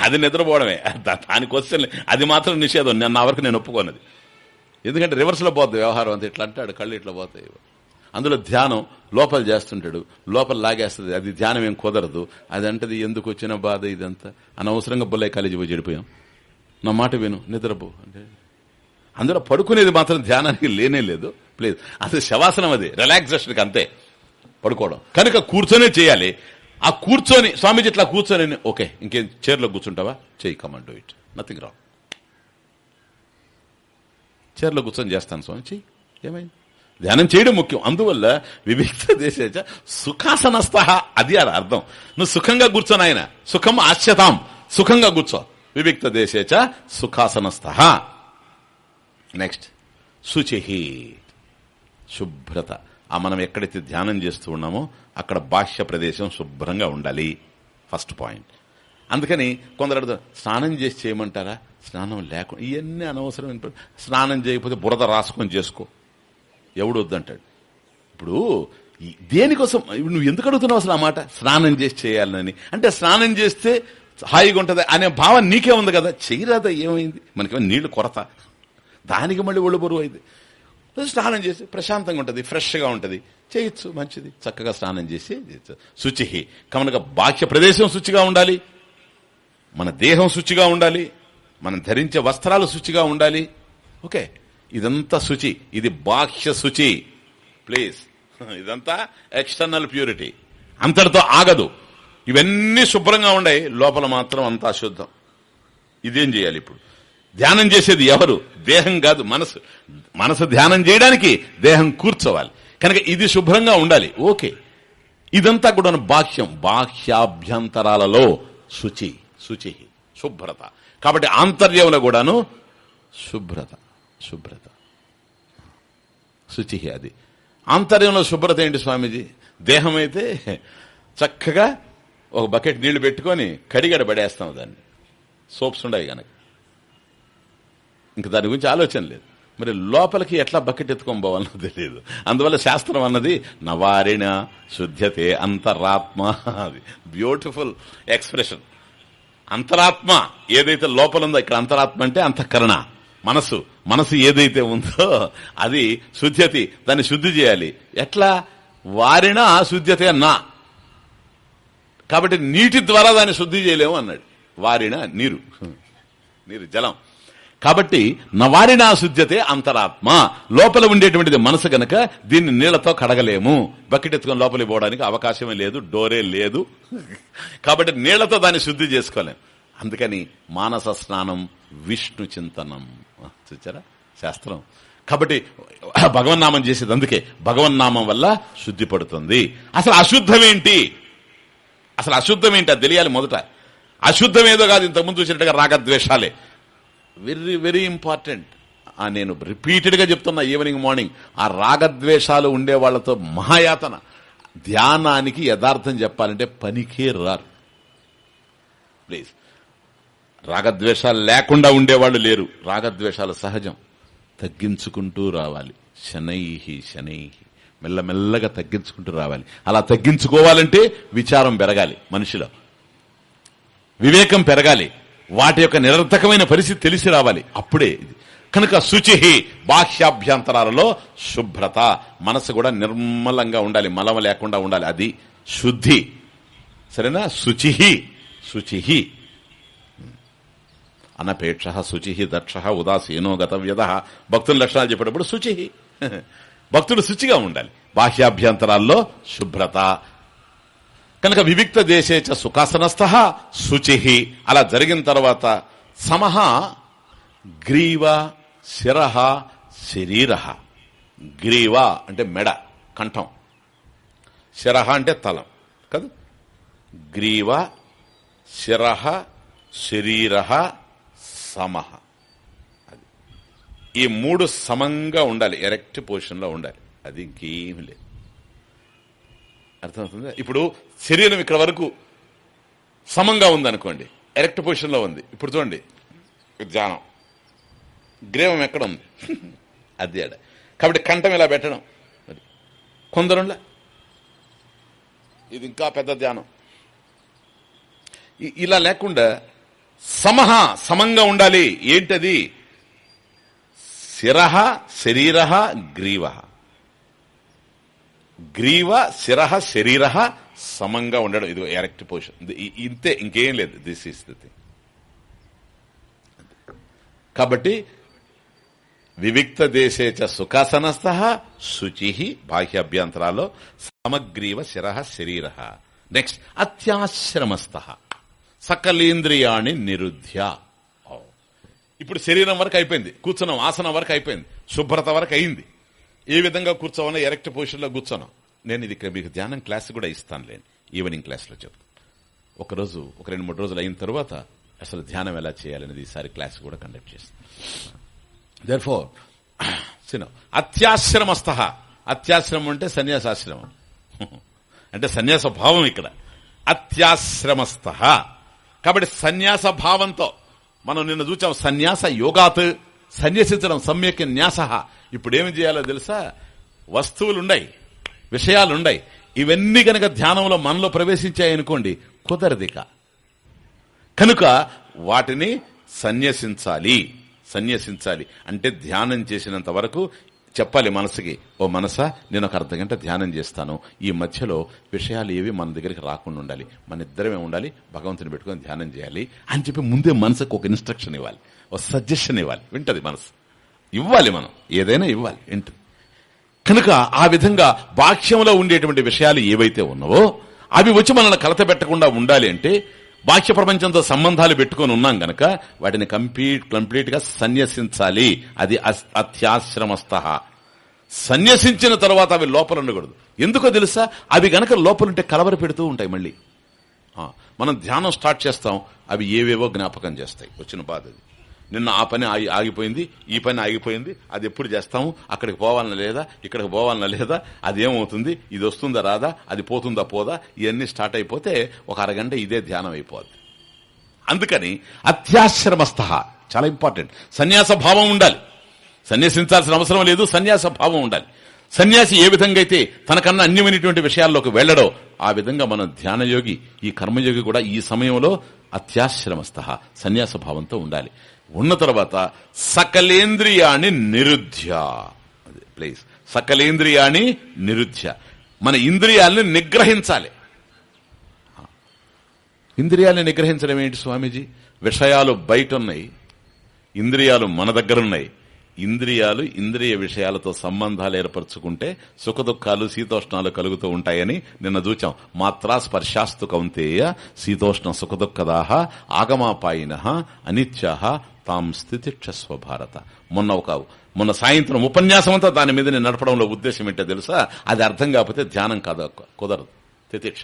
అది నిద్రపోవడమే. దా- దానికి వస్తే అది మాత్రం నిషేధం. నేను నా వరకు నేను ఒప్పుకోనది. ఎందుకంటే రివర్స్లో పోద్ది వ్యవహారం అంతా. ఇట్లా అంటాడు కళ్ళు ఇట్లా పోతాయి. అందులో ధ్యానం లోపల చేస్తుంటాడు. లోపల లాగేస్తుంది. అది ధ్యానం ఏం కుదరదు. అది అంటది ఎందుకు వచ్చిన బాధ ఇదంతా? అనవసరంగా బుల్లయ్య కాలేజీ పోయి చెడిపోయాం. నా మాట విను. నిద్రపో. అంటే అందులో పడుకునేది మాత్రం ధ్యానానికి లేనే లేదు. ప్లీజ్. అసలు శవాసనం అది. రిలాక్సేషన్కి అంతే. పడుకోవడం. కనుక కూర్చొనే చేయాలి. ఆ కూర్చొని స్వామీజీ ఇట్లా కూర్చొని ఓకే ఇంకేం చైర్లో కూర్చుంటావా? చెయ్యి command do it nothing wrong చైర్లో కూర్చొని చేస్తాను స్వామి. చెయ్యి. ఏమైంది? ధ్యానం చేయడం ముఖ్యం. అందువల్ల వివిక్త దేశ సుఖాసనస్థ. అది అది అర్థం. నువ్వు సుఖంగా కూర్చొని ఆయన సుఖం ఆశ్యతాం సుఖంగా కూర్చో. వివిక్త దేశేచ సుఖాసనస్థ. నెక్స్ట్. శుచిహి శుభ్రత. ఆ మనం ఎక్కడైతే ధ్యానం చేస్తూ ఉన్నామో అక్కడ బాహ్య ప్రదేశం శుభ్రంగా ఉండాలి. First point. అందుకని కొందరు అడుగుతారు, స్నానం చేసి చేయమంటారా? స్నానం లేకుండా ఇవన్నీ అనవసరం స్నానం చేయకపోతే బురద రాసుకొని చేసుకో. ఎవడు వద్దంటాడు ఇప్పుడు దేనికోసం నువ్వు ఎందుకు అడుగుతున్నావు అసలు ఆ మాట? స్నానం చేసి చేయాలని. అంటే స్నానం చేస్తే హాయిగా ఉంటుంది అనే భావం నీకే ఉంది కదా. చేయరాదా ఏమైంది? మనకేమో నీళ్ళు కొరత? దానికి మళ్ళీ ఒళ్ళు బరువు అయింది. స్నానం చేసి ప్రశాంతంగా ఉంటుంది ఫ్రెష్గా ఉంటుంది. చేయొచ్చు మంచిది. చక్కగా స్నానం చేసి శుచి శుచిహి. కనుక బాహ్య ప్రదేశం శుచిగా ఉండాలి. మన దేహం శుచిగా ఉండాలి. మనం ధరించే వస్త్రాలు శుచిగా ఉండాలి. ఓకే. ఇదంతా శుచి. ఇది బాహ్య శుచి. ప్లీజ్. ఇదంతా ఎక్స్టర్నల్ ప్యూరిటీ. అంతటితో ఆగదు. ఇవన్నీ శుభ్రంగా ఉన్నాయి లోపల మాత్రం అంతా అశుద్ధం. ఇదేం చేయాలి ఇప్పుడు? ధ్యానం చేసేది ఎవరు? దేహం కాదు మనసు. మనసు ధ్యానం చేయడానికి దేహం కూర్చోవాలి. కనుక ఇది శుభ్రంగా ఉండాలి. ఓకే. ఇదంతా కూడా బాహ్యం. బాహ్యాభ్యంతరాలలో శుచి శుచి శుభ్రత. కాబట్టి ఆంతర్యంలో కూడాను శుభ్రత శుభ్రత. శుచి అది. ఆంతర్యంలో శుభ్రత ఏంటి స్వామీజీ? దేహం అయితే చక్కగా ఒక బకెట్ నీళ్ళు పెట్టుకొని కడిగడ పడేస్తాం దాన్ని. సోప్స్ ఉండవు కనుక ఇంకా దాని గురించి ఆలోచన లేదు. మరి లోపలికి ఎట్లా బకెట్ ఎత్తుకొని పోవాలనో తెలియదు. అందువల్ల శాస్త్రం అన్నది నవారిణ శుద్ధ్యతే అంతరాత్మ అది. బ్యూటిఫుల్ ఎక్స్ప్రెషన్ అంతరాత్మ ఏదైతే లోపల ఉందో ఇక్కడ అంతరాత్మ అంటే అంతఃకరణ. మనసు మనసు ఏదైతే ఉందో అది శుద్ధ్యతి. దాన్ని శుద్ధి చేయాలి. ఎట్లా? వారిన శుద్ధ్యతే నా కాబట్టి నీటి ద్వారా దాన్ని శుద్ధి చేయలేము అన్నాడు. వారిన నీరు. నీరు జలం. కాబట్టి నవారినా శుద్ధ్యతే అంతరాత్మ. లోపల ఉండేటువంటిది మనసు గనక దీన్ని నీళ్ళతో కడగలేము. బకెట్ ఎత్తుకొని లోపలికి పోవడానికి అవకాశమే లేదు డోరే లేదు. కాబట్టి నీళ్ళతో దాన్ని శుద్ధి చేసుకోలేము అందుకని మానస స్నానం విష్ణు చింతనం. చూచారా? శాస్త్రం. కాబట్టి భగవన్నామం చేసేది అందుకే. భగవన్నామం వల్ల శుద్ధి పడుతుంది. అసలు అశుద్ధం ఏంటి అసలు అశుద్ధం ఏంటి అది తెలియాలి మొదట. అశుద్ధం ఏదో కాదు ఇంతకుముందు చూసినట్టుగా రాగద్వేషాలే. Very very important. ఆ నేను రిపీటెడ్గా చెప్తున్నా ఈవినింగ్ మార్నింగ్. ఆ రాగద్వేషాలు ఉండే వాళ్ళతో మహాయాతన. ధ్యానానికి యథార్థం చెప్పాలంటే పనికే రారు. ప్లీజ్. రాగద్వేషాలు లేకుండా ఉండేవాళ్ళు లేరు. రాగద్వేషాలు సహజం. తగ్గించుకుంటూ రావాలి. శనైహి శనైహి. మెల్లమెల్లగా తగ్గించుకుంటూ రావాలి. అలా తగ్గించుకోవాలంటే విచారం పెరగాలి మనిషిలో. వివేకం పెరగాలి. వాటి యొక్క నిరర్థకమైన పరిస్థితి తెలిసి రావాలి. అప్పుడే కనుక శుచి బాహ్యాభ్యంతరాలలో శుభ్రత. మనసు కూడా నిర్మలంగా ఉండాలి. మలమ లేకుండా ఉండాలి. అది శుద్ధి. సరేనా? శుచి. శుచి. అనపేక్ష శుచి దక్ష ఉదాసీనో గతవ్యద. భక్తుల లక్షణాలు చెప్పేటప్పుడు శుచి. భక్తుడు శుచిగా ఉండాలి. బాహ్యాభ్యంతరాల్లో శుభ్రత. కనుక వివిక్త దేశేచ సుఖాసనస్థ శుచి. అలా జరిగిన తర్వాత సమహ గ్రీవ శిరహ శరీర. గ్రీవ అంటే మెడ కంఠం. శిరహ అంటే తలం కదా? గ్రీవ శిరహ శరీర సమహ అది. ఈ మూడు సమంగా ఉండాలి ఎరెక్ట్ పొజిషన్లో ఉండాలి. అది ఇంకేమి లేదు. అర్థమవుతుందా? ఇప్పుడు శరీరం ఇక్కడ వరకు సమంగా ఉందనుకోండి. ఎరెక్ట్ పొజిషన్లో ఉంది. ఇప్పుడు చూడండి. ధ్యానం. గ్రీవం ఎక్కడ ఉంది? అది ఆడ. కాబట్టి కంఠం ఇలా పెట్టడం. మరి కొందరులా ఇది ఇంకా పెద్ద ధ్యానం. ఇలా లేకుండా సమహ సమంగా ఉండాలి. ఏంటది? శిర శరీర గ్రీవ గ్రీవ శిర శరీర సమంగా ఉండడం. ఇది ఎరెక్ట్ పొజిషన్ ఇంతే ఇంకేం లేదు. దిస్ ఈస్ ది థింగ్ కాబట్టి వివిక్త దేశేచ సుఖాసనస్థ శుచి బాహ్యాభ్యంతరాల్లో సమగ్రీవ శిర శరీర నెక్స్ట్ అత్యాశ్రమస్థ. సకలేంద్రియాణి నిరుధ్య. ఇప్పుడు శరీరం వరకు అయిపోయింది. కూర్చున్నాం ఆసనం వరకు అయిపోయింది. శుభ్రత వరకు అయింది. ఏ విధంగా కూర్చోవాలో ఎరెక్ట్ పొజిషన్లో కూర్చోను. నేను ఇది మీకు ధ్యానం క్లాస్ కూడా ఇస్తాను లేని ఈవినింగ్ క్లాస్లో చెప్తాను. ఒకరోజు ఒక రెండు మూడు రోజులు అయిన తర్వాత అసలు ధ్యానం ఎలా చేయాలనేది ఈసారి క్లాస్ కూడా కండక్ట్ చేస్తాను. దర్ ఫోర్ సినో అత్యాశ్రమస్థ అత్యాశ్రమం అంటే సన్యాసాశ్రమం. అంటే సన్యాస భావం ఇక్కడ. అత్యాశ్రమస్థ కాబట్టి సన్యాస భావంతో మనం నిన్న చూచాం సన్యాస యోగాత్ సన్యసించడం సమ్యక్ న్యాస. ఇప్పుడు ఏమి చేయాలో తెలుసా? వస్తువులుండయి విషయాలుండయి. ఇవన్నీ గనక ధ్యానంలో మనలో ప్రవేశించాయనుకోండి కుదరదిక. కనుక వాటిని సన్యసించాలి. సన్యసించాలి. అంటే ధ్యానం చేసినంత వరకు చెప్పాలి మనసుకి ఓ మనసా నేను ఒక అర్ధ గంట ధ్యానం చేస్తాను. ఈ మధ్యలో విషయాలు ఏవి మన దగ్గరికి రాకుండా ఉండాలి. మన ఇద్దరమే ఉండాలి భగవంతుని పెట్టుకొని ధ్యానం చేయాలి. అని చెప్పి ముందే మనసుకు ఒక ఇన్స్ట్రక్షన్ ఇవ్వాలి. ఒక సజెషన్ ఇవ్వాలి. వింటది మనసు. ఇవ్వాలి మనం. ఏదైనా ఇవ్వాలి. వింటది. కనుక ఆ విధంగా వాక్యంలో ఉండేటువంటి విషయాలు ఏవైతే ఉన్నావో అవి వచ్చి మనల్ని కలత పెట్టకుండా ఉండాలి అంటే బాహ్య ప్రపంచంతో సంబంధాలు పెట్టుకొని ఉన్నాం గనక వాటిని కంప్లీట్ కంప్లీట్గా సన్యసించాలి. అది అత్యాశ్రమస్థ సన్యసించిన తర్వాత అవి లోపల ఉండకూడదు. ఎందుకో తెలుసా? అవి గనక లోపలుంటే కలవర పెడుతూ ఉంటాయి మళ్ళీ. మనం ధ్యానం స్టార్ట్ చేస్తాం అవి ఏవేవో జ్ఞాపకం చేస్తాయి. వచ్చిన బాధ నిన్న ఆ పని ఆగిపోయింది ఈ పని ఆగిపోయింది అది ఎప్పుడు చేస్తాము అక్కడికి పోవాలన్నా లేదా ఇక్కడికి పోవాలన్నా లేదా అది ఏమవుతుంది ఇది వస్తుందా రాదా అది పోతుందా పోదా ఇవన్నీ స్టార్ట్ అయిపోతే ఒక అరగంట ఇదే ధ్యానం అయిపోద్ది. అందుకని అత్యాశ్రమస్థ చాలా ఇంపార్టెంట్. సన్యాస భావం ఉండాలి. సన్యాసించాల్సిన అవసరం లేదు సన్యాస భావం ఉండాలి. సన్యాసి ఏ విధంగా అయితే తనకన్నా అన్యమైనటువంటి విషయాల్లోకి వెళ్ళడో ఆ విధంగా మన ధ్యానయోగి ఈ కర్మయోగి కూడా ఈ సమయంలో అత్యాశ్రమస్థ సన్యాస భావంతో ఉండాలి. ఉన్న తర్వాత సకలేంద్రియాన్ని నిరుధ్య. ప్లీజ్ సకలేంద్రియాన్ని నిరుధ్య. మన ఇంద్రియాలని నిగ్రహించాలి. ఇంద్రియాలని నిగ్రహించడం ఏంటి స్వామీజీ? విషయాలు బయట ఉన్నాయి ఇంద్రియాలు మన దగ్గరున్నాయి. ఇంద్రియాలు ఇంద్రియ విషయాలతో సంబంధాలు ఏర్పరచుకుంటే సుఖదుఖాలు శీతోష్ణాలు కలుగుతూ ఉంటాయని నిన్న చూచాం. మాత్రా స్పర్శాస్తు కౌంతేయ శీతోష్ణ సుఖదుఃఖదాహ ఆగమాపాయిన అనిత్యాహ తాం స్థితిక్షస్వ భారత మొన్న ఒక మొన్న సాయంత్రం ఉపన్యాసం అంతా దాని మీద నేను నడపడంలో ఉద్దేశం ఏంటో తెలుసా? అది అర్థం కాకపోతే ధ్యానం కాదు కుదరదు. తితిక్ష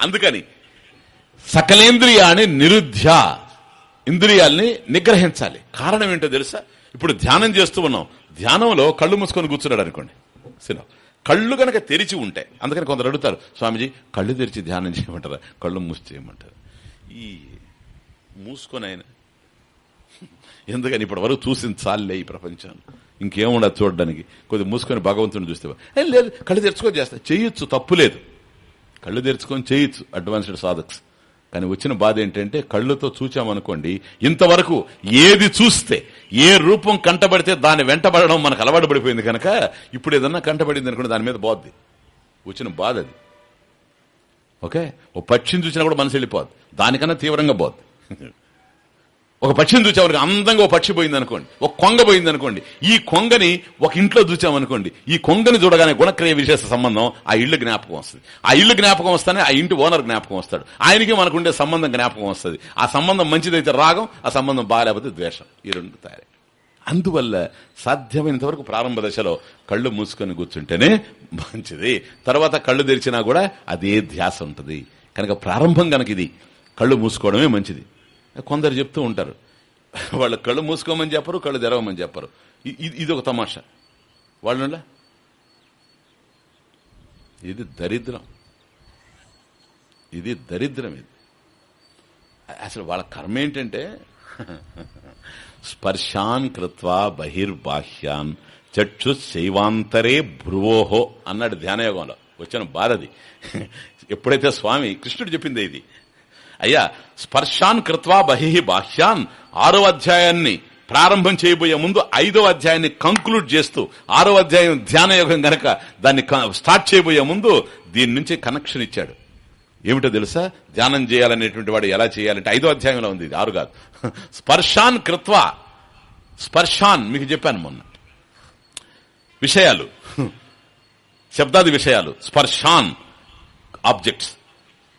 అందుకని సకలేంద్రియాన్ని నిరుధ్య ఇంద్రియాల్ని నిగ్రహించాలి. కారణం ఏంటో తెలుసా? ఇప్పుడు ధ్యానం చేస్తూ ఉన్నాం. ధ్యానంలో కళ్ళు మూసుకొని కూర్చున్నాడు అనుకోండి. సినా కళ్ళు గనక తెరిచి ఉంటాయి అందుకని కొందరు అడుగుతారు స్వామిజీ కళ్ళు తెరిచి ధ్యానం చేయమంటారా? కళ్ళు మూసి చేయమంటారు? ఈ మూసుకొని ఆయన ఎందుకని ఇప్పటి వరకు చూసింది చాలే ఈ ప్రపంచాన్ని. ఇంకేముండదు చూడడానికి. కొద్దిగా మూసుకొని భగవంతుని చూస్తే లేదు కళ్ళు తెరుచుకొని చేస్తా. చేయొచ్చు తప్పు లేదు. కళ్ళు తెరుచుకొని చేయొచ్చు అడ్వాన్స్డ్ సాధక్స్. కానీ వచ్చిన బాధ ఏంటంటే కళ్ళుతో చూచామనుకోండి ఇంతవరకు ఏది చూస్తే ఏ రూపం కంటబడితే దాన్ని వెంటబడడం మనకు అలవాటు పడిపోయింది కనుక ఇప్పుడు ఏదన్నా కంటబడింది అనుకోండి దాని మీద పోద్ది వచ్చిన బాధ అది. ఓకే? ఓ పక్షిని చూసినా కూడా మనసు వెళ్ళిపోద్ది. దానికన్నా తీవ్రంగా పోద్ది ఒక పక్షిని చూచామనుకో అందంగా ఒక పక్షి పోయింది అనుకోండి. ఒక కొంగ పోయింది అనుకోండి. ఈ కొంగని ఒక ఇంట్లో చూచామనుకోండి ఈ కొంగని చూడగానే గుణక్రియ విశేష సంబంధం ఆ ఇల్లు జ్ఞాపకం వస్తుంది. ఆ ఇల్లు జ్ఞాపకం వస్తానే ఆ ఇంటి ఓనర్ జ్ఞాపకం వస్తాడు. ఆయనకి మనకుండే సంబంధం జ్ఞాపకం వస్తుంది. ఆ సంబంధం మంచిదైతే రాగం ఆ సంబంధం బాగాలేకపోతే ద్వేషం. ఈ రెండు తయారై అందువల్ల సాధ్యమైనంత వరకు ప్రారంభ దశలో కళ్ళు మూసుకొని కూర్చుంటేనే మంచిది. తర్వాత కళ్ళు తెరిచినా కూడా అదే ధ్యాస ఉంటుంది. కనుక ప్రారంభం కనుక ఇది కళ్ళు మూసుకోవడమే మంచిది. కొందరు చెప్తూ ఉంటారు. వాళ్ళు కళ్ళు మూసుకోమని చెప్పరు కళ్ళు తెరవమని చెప్పరు. ఇది ఒక తమాషా. వాళ్ళ ఇది దరిద్రం. ఇది దరిద్రం ఇది. అసలు వాళ్ళ కర్మ ఏంటంటే స్పర్శాన్ కృత్వా బహిర్బాహ్యాన్ చక్షు శైవాంతరే భ్రువోహో అన్నాడు ధ్యానయోగంలో. వచ్చిన బాధది. ఎప్పుడైతే స్వామి కృష్ణుడు చెప్పింది ఇది. అయ్యా స్పర్శాన్ కృత్వా బహి బాహ్యాన్. ఆరో అధ్యాయాన్ని ప్రారంభం చేయబోయే ముందు ఐదో అధ్యాయాన్ని కంక్లూడ్ చేస్తూ ఆరో అధ్యాయం ధ్యాన యోగం గనక దాన్ని స్టార్ట్ చేయబోయే ముందు దీని నుంచి కనెక్షన్ ఇచ్చాడు. ఏమిటో తెలుసా? ధ్యానం చేయాలనేటువంటి వాడు ఎలా చేయాలంటే ఐదో అధ్యాయంలో ఉంది ఆరు కాదు. స్పర్శాన్ కృత్వా. స్పర్శాన్ మీకు చెప్పాను మొన్న. విషయాలు. శబ్దాది విషయాలు. స్పర్శాన్ ఆబ్జెక్ట్స్.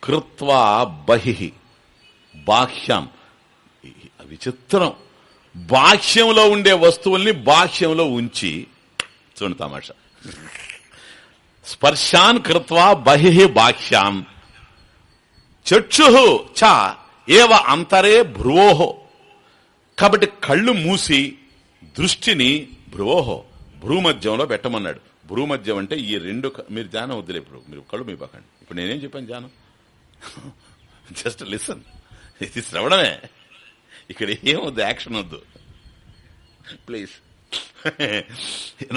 కృత్వా బహి. బాహ్యం. విచిత్రం. బాహ్యంలో ఉండే వస్తువుల్ని బాహ్యంలో ఉంచి చూడండి తమాష. స్పర్శాన్ కృత్వా బహి బాహ్యాం. చక్షు చ ఏవ అంతరే భ్రువోహో కాబట్టి కళ్ళు మూసి దృష్టిని భ్రువోహో భ్రూమధ్యంలో పెట్టమన్నాడు. భ్రూమధ్యం అంటే ఈ రెండు మీరు ధ్యానం వద్దులే ఇప్పుడు. మీరు కళ్ళు మీ పక్కండి ఇప్పుడు నేనేం చెప్పాను ధ్యానం? జస్ట్ లిసన్ ఇది శ్రవణమే. ఇక్కడ ఏమొద్దు యాక్షన్ వద్దు. ప్లీజ్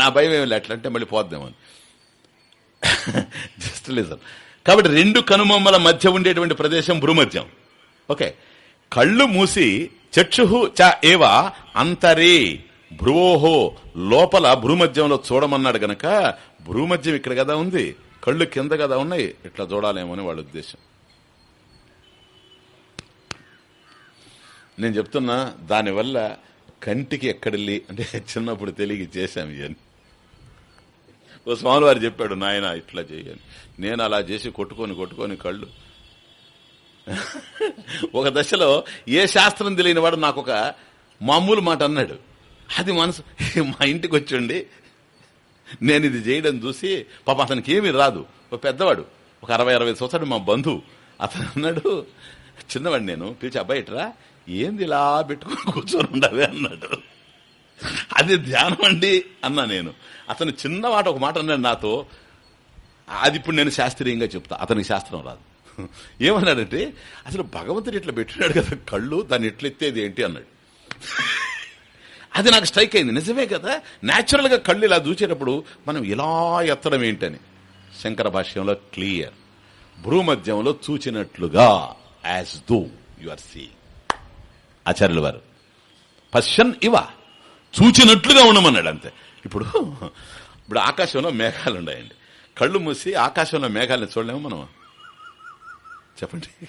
నా భయం ఏమి ఎట్లా అంటే మళ్ళీ పోద్దామని జస్ట్ లిసన్ కాబట్టి రెండు కనుమమ్మల మధ్య ఉండేటువంటి ప్రదేశం భూమధ్యం. ఓకే కళ్ళు మూసి చక్షు చ ఏవ అంతరే భ్రువోహో లోపల భ్రూమధ్యంలో చూడమన్నాడు గనక భ్రూమధ్యం ఇక్కడ కదా ఉంది. కళ్ళు కింద కదా ఉన్నాయి. ఇట్లా చూడాలేమో అని వాళ్ళ ఉద్దేశం. నేను చెప్తున్నా దానివల్ల కంటికి ఎక్కడెళ్ళి అంటే చిన్నప్పుడు తెలియ చేశాం ఇవన్నీ. ఓ స్వామి వారు చెప్పాడు నాయన ఇట్లా చేయని నేను అలా చేసి కొట్టుకొని కొట్టుకొని కళ్ళు. ఒక దశలో ఏ శాస్త్రం తెలియని వాడు నాకు ఒక మామూలు మాట అన్నాడు. అది మనసు మా ఇంటికి వచ్చండి. నేను ఇది చేయడం చూసి పాప అతనికి ఏమీ రాదు. ఒక పెద్దవాడు ఒక అరవై అరవై సంవత్సరాలు మా బంధువు. అతను అన్నాడు చిన్నవాడు నేను పిలిచి అబ్బాయిట్రా ఏంది ఇలా పెట్టుకుని కూర్చొని ఉండవే అన్నాడు. అది ధ్యానం అండి అన్నా నేను. అతను చిన్న మాట ఒక మాట అన్నాడు నాతో. అది ఇప్పుడు నేను శాస్త్రీయంగా చెప్తా. అతనికి శాస్త్రం రాదు. ఏమన్నాడంటే అసలు భగవంతుడు ఇట్లా పెట్టినాడు కదా కళ్ళు దాన్ని ఎట్లెత్తేది ఏంటి అన్నాడు. అది నాకు స్ట్రైక్ అయింది. నిజమే కదా? న్యాచురల్గా కళ్ళు ఇలా దూచేటప్పుడు మనం ఇలా ఎత్తడం ఏంటని. శంకర భాష్యంలో క్లియర్. భూమధ్యంలో చూచినట్లుగా as though you are see ఆచార్యుల వారు. పశ్చన్ ఇవ. చూచినట్లుగా ఉండమన్నాడు అంతే. ఇప్పుడు ఇప్పుడు ఆకాశంలో మేఘాలు ఉన్నాయండి. కళ్ళు మూసి ఆకాశంలో మేఘాలను చూడలేము మనం. చెప్పండి.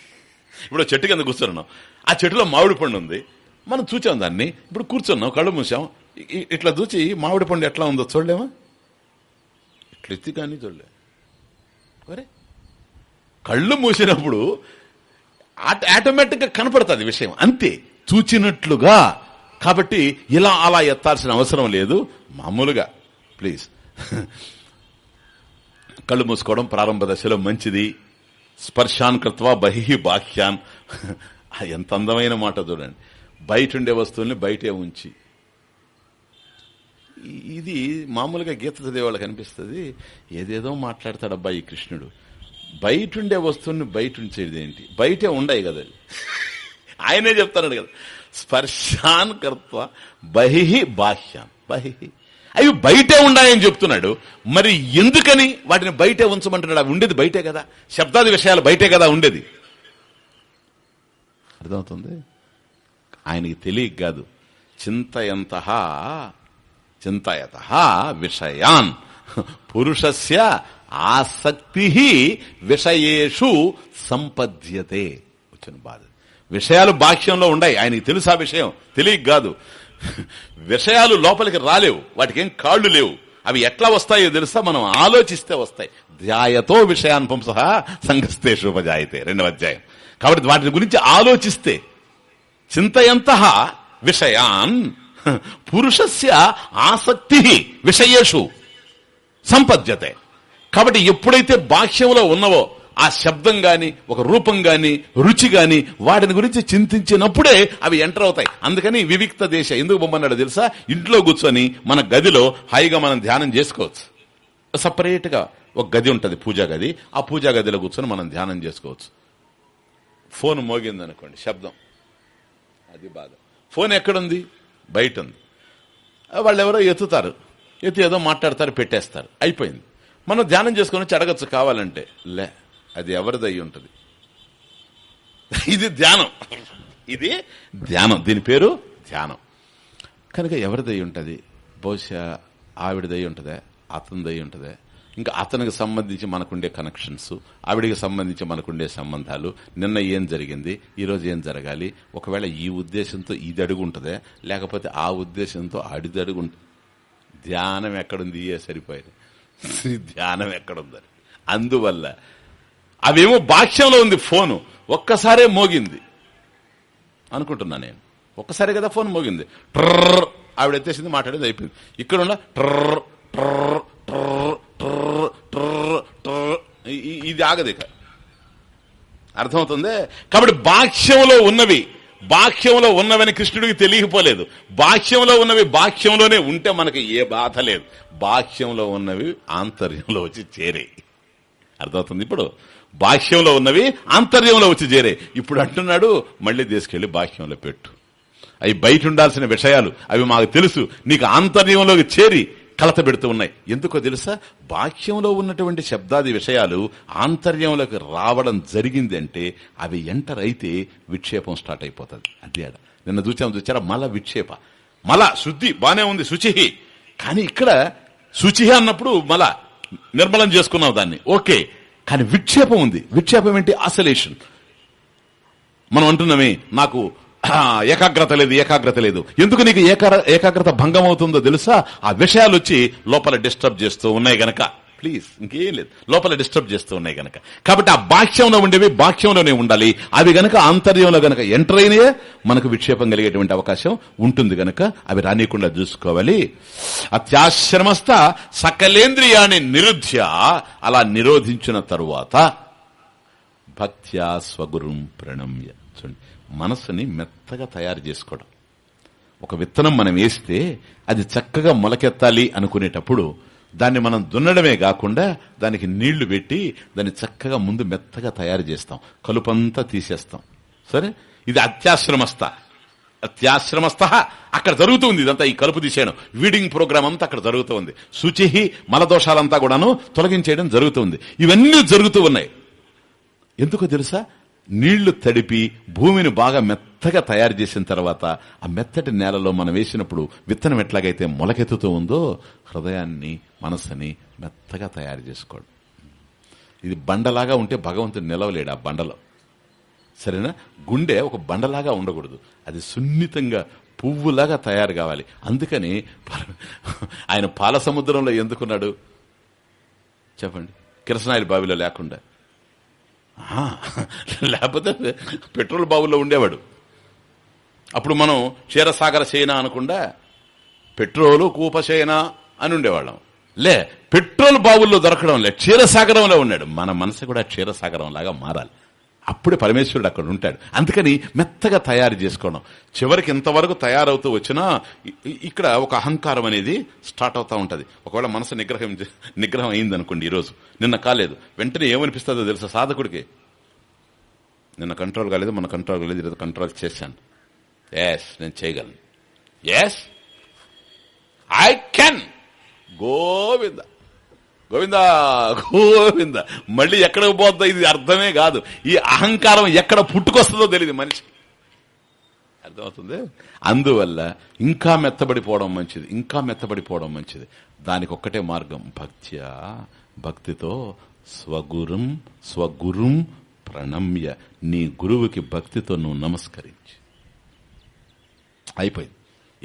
ఇప్పుడు చెట్టు కింద కూర్చున్నాం. ఆ చెట్టులో మామిడి పండు ఉంది. మనం చూచాం దాన్ని. ఇప్పుడు కూర్చున్నాం కళ్ళు మూసాం. ఇట్లా చూచి మామిడి పండు ఎట్లా ఉందో చూడలేమా? ఇట్లా ఎత్తి కానీ చూడలే. మరి కళ్ళు మూసినప్పుడు ఆటోమేటిక్గా కనపడుతుంది విషయం. అంతే. చూచినట్లుగా కాబట్టి ఇలా అలా ఎత్తాల్సిన అవసరం లేదు. మామూలుగా ప్లీజ్ కళ్ళు మూసుకోవడం ప్రారంభ దశలో మంచిది. స్పర్శాన్ కృత్వా బహి బాహ్యాన్. ఎంత అందమైన మాట చూడండి. బయట ఉండే వస్తువుల్ని బయటే ఉంచి. ఇది మామూలుగా గీత చదివేవాళ్ళకి అనిపిస్తుంది. ఏదేదో మాట్లాడతాడు అబ్బాయి కృష్ణుడు. బయట ఉండే వస్తువుని బయట ఉంచేది ఏంటి? బయటే ఉండయి కదా ఆయనే చెప్తాడు కదా. స్పర్శాన్ కర్త్వ బహి బాహ్యాన్ బహి. అవి బయటే ఉండాయని చెప్తున్నాడు. మరి ఎందుకని వాటిని బయటే ఉంచమంటున్నాడు? అవి ఉండేది బయటే కదా. శబ్దాది విషయాలు బయటే కదా ఉండేది. అర్థమవుతుంది? ఆయనకి తెలియక కాదు. చింతయంత చింతయత విషయాన్. పురుషస్య ఆసక్తి విషయేషు సంపద్యతే. వచ్చిన బాధ. విషయాలు బాహ్యంలో ఉన్నాయి ఆయనకి తెలుసు ఆ విషయం. తెలియక కాదు. విషయాలు లోపలికి రాలేవు. వాటికి ఏం కాళ్ళు లేవు. అవి ఎట్లా వస్తాయో తెలుసా? మనం ఆలోచిస్తే వస్తాయి. ధ్యాయతో విషయాన్పం సహా సంఘస్తేషోపజాయితే రెండవ అధ్యాయం. కాబట్టి వాటి గురించి ఆలోచిస్తే చింతయంత విషయాన్ పురుషస్య ఆసక్తి విషయేషు సంపద్యతే. కాబట్టి ఎప్పుడైతే బాహ్యంలో ఉన్నవో ఆ శబ్దం గాని ఒక రూపం గాని రుచి గాని వాటిని గురించి చింతించినప్పుడే అవి ఎంటర్ అవుతాయి. అందుకని వివిక్త దేశ ఎందుకు బొమ్మన్నాడు తెలుసా? ఇంట్లో కూర్చొని మన గదిలో హాయిగా మనం ధ్యానం చేసుకోవచ్చు. సపరేట్గా ఒక గది ఉంటుంది పూజా గది. ఆ పూజా గదిలో కూర్చొని మనం ధ్యానం చేసుకోవచ్చు. ఫోన్ మోగింది అనుకోండి శబ్దం. అది బాధ. ఫోన్ ఎక్కడుంది? బయట ఉంది వాళ్ళు ఎవరో ఎత్తుతారు. ఎత్తి ఏదో మాట్లాడతారు పెట్టేస్తారు. అయిపోయింది. మనం ధ్యానం చేసుకుని వచ్చి అడగచ్చు కావాలంటే లే. అది ఎవరిదై ఉంటుంది? ఇది ధ్యానం. ఇది ధ్యానం. దీని పేరు ధ్యానం. కనుక ఎవరిదై ఉంటుంది? బహుశా ఆవిడదై ఉంటుందా? అతనిదై ఉంటుందా? ఇంకా అతనికి సంబంధించి మనకుండే కనెక్షన్స్ ఆవిడికి సంబంధించి మనకుండే సంబంధాలు నిన్న ఏం జరిగింది? ఈరోజు ఏం జరగాలి? ఒకవేళ ఈ ఉద్దేశంతో ఇది అడుగు ఉంటుందా? లేకపోతే ఆ ఉద్దేశంతో అడిది అడుగు ఉంటుంది ధ్యానం ఎక్కడుంది? ఏ సరిపోయింది? ధ్యానం ఎక్కడుందని. అందువల్ల అవేమో బాహ్యంలో ఉంది ఫోను. ఒక్కసారే మోగింది. అనుకుంటున్నా నేను. ఒక్కసారి కదా ఫోన్ మోగింది. ట్రర్ ఆవిడ ఎత్తేసింది మాట్లాడేది అయిపోయింది. ఇక్కడ ఉన్న ట్రర్ ట్రర్ ట్రర్ ట్రర్ ట్రర్ ట్రర్. ఇది ఆగదు ఇక. అర్థమవుతుంది? కాబట్టి బాహ్యంలో ఉన్నవి. బాహ్యంలో ఉన్నవని కృష్ణుడికి తెలియకపోలేదు. బాహ్యంలో ఉన్నవి బాహ్యంలోనే ఉంటే మనకి ఏ బాధ లేదు. బాహ్యంలో ఉన్నవి ఆంతర్యంలో వచ్చి చేరే. అర్థమవుతుంది ఇప్పుడు? బాహ్యంలో ఉన్నవి ఆంతర్యంలో వచ్చి చేరే. ఇప్పుడు అంటున్నాడు మళ్ళీ తీసుకెళ్ళి బాహ్యంలో పెట్టు. అవి బయట ఉండాల్సిన విషయాలు అవి మాకు తెలుసు. నీకు ఆంతర్యంలోకి చేరి కలత పెడుతూ ఉన్నాయి. ఎందుకో తెలుసా? బాహ్యంలో ఉన్నటువంటి శబ్దాది విషయాలు ఆంతర్యంలోకి రావడం జరిగింది అంటే అవి ఎంటర్ అయితే విక్షేపం స్టార్ట్ అయిపోతుంది. అది నిన్న చూచాం చూచారా? మల విక్షేప. మల శుద్ధి బానే ఉంది శుచిహి. కానీ ఇక్కడ శుచిహి అన్నప్పుడు మల. నిర్మలం చేసుకున్నావు దాన్ని. ఓకే. కానీ విక్షేపం ఉంది. విక్షేపం ఏంటి? ఆసలేషన్. మనం అంటున్నామే నాకు ఏకాగ్రత లేదు ఏకాగ్రత లేదు. ఎందుకు నీకు ఏకార ఏకాగ్రత భంగం అవుతుందో తెలుసా? ఆ విషయాలు వచ్చి లోపల డిస్టర్బ్ చేస్తూ ఉన్నాయి గనక. ప్లీజ్ ఇంకేం లేదు. లోపల డిస్టర్బ్ చేస్తూ ఉన్నాయి గనక. కాబట్టి ఆ బాహ్యంలో ఉండేవి బాహ్యంలోనే ఉండాలి. అవి గనక ఆంతర్యంలో గనక ఎంటర్ అయినయే మనకు విక్షేపం కలిగేటువంటి అవకాశం ఉంటుంది గనక అవి రానియకుండా చూసుకోవాలి. అత్యాశ్రమస్థ సకలేంద్రియాన్ని నిరుధ్య అలా నిరోధించిన తరువాత భక్త్యా స్వగురుం ప్రణమ్య. చూడండి మనసుని మెత్తగా తయారు చేసుకోవడం. ఒక విత్తనం మనం వేస్తే అది చక్కగా మొలకెత్తాలి అనుకునేటప్పుడు దాన్ని మనం దున్నడమే కాకుండా దానికి నీళ్ళు పెట్టి దాన్ని చక్కగా ముందు మెత్తగా తయారు చేస్తాం. కలుపంతా తీసేస్తాం. సరే? ఇది అత్యాశ్రమస్థ. అత్యాశ్రమస్థ అక్కడ జరుగుతుంది ఇదంతా ఈ కలుపు తీసేయడం. వీడింగ్ ప్రోగ్రామ్ అంతా అక్కడ జరుగుతుంది. శుచిహి మలదోషాలంతా కూడాను తొలగించేయడం జరుగుతుంది. ఇవన్నీ జరుగుతూ ఉన్నాయి. ఎందుకో తెలుసా? నీళ్ళు తడిపి భూమిని బాగా మెత్తగా తయారు చేసిన తర్వాత ఆ మెత్తటి నేలలో మనం వేసినప్పుడు విత్తనం ఎట్లాగైతే మొలకెత్తుతూ ఉందో హృదయాన్ని మనస్సుని మెత్తగా తయారు చేసుకోవడం. ఇది బండలాగా ఉంటే భగవంతుడు నిలవలేడు ఆ బండలో. సరేనా? గుండె ఒక బండలాగా ఉండకూడదు. అది సున్నితంగా పువ్వులాగా తయారు కావాలి. అందుకని ఆయన పాల సముద్రంలో ఎందుకున్నాడు? చెప్పండి. కిరసనాయిల బావిలో లేకుండా. లేకపోతే పెట్రోల్ బావుల్లో ఉండేవాడు. అప్పుడు మనం క్షీరసాగర సేన అనకుండా పెట్రోలు కూపసేన అని ఉండేవాళ్ళం. లే పెట్రోల్ బావుల్లో దొరకడం లే క్షీరసాగరంలో ఉన్నాడు. మన మనసు కూడా క్షీరసాగరం లాగా మారాలి. అప్పుడే పరమేశ్వరుడు అక్కడ ఉంటాడు. అందుకని మెత్తగా తయారు చేసుకోవడం. చివరికి ఇంతవరకు తయారవుతూ వచ్చినా ఇక్కడ ఒక అహంకారం అనేది స్టార్ట్ అవుతా ఉంటుంది. ఒకవేళ మనసు నిగ్రహం నిగ్రహం అయింది అనుకోండి ఈరోజు. నిన్న కాలేదు. వెంటనే ఏమనిపిస్తుందో తెలుసా సాధకుడికి? నిన్న కంట్రోల్ కాలేదు మన కంట్రోల్ కాలేదు ఈరోజు కంట్రోల్ చేశాను. ఎస్ నేను చేయగలను. Yes I can Govinda. Govinda Govinda. మళ్ళీ ఎక్కడికి పోద్దో ఇది అర్థమే కాదు. ఈ అహంకారం ఎక్కడ పుట్టుకొస్తుందో తెలియదు మనిషి అర్థమవుతుంది? అందువల్ల ఇంకా మెత్తబడిపోవడం మంచిది ఇంకా మెత్తబడిపోవడం మంచిది. దానికి ఒక్కటే మార్గం భక్త్యా భక్తితో స్వగురుం స్వగురుం ప్రణమ్య. నీ గురువుకి భక్తితో నువ్వు నమస్కరించి. అయిపోయింది.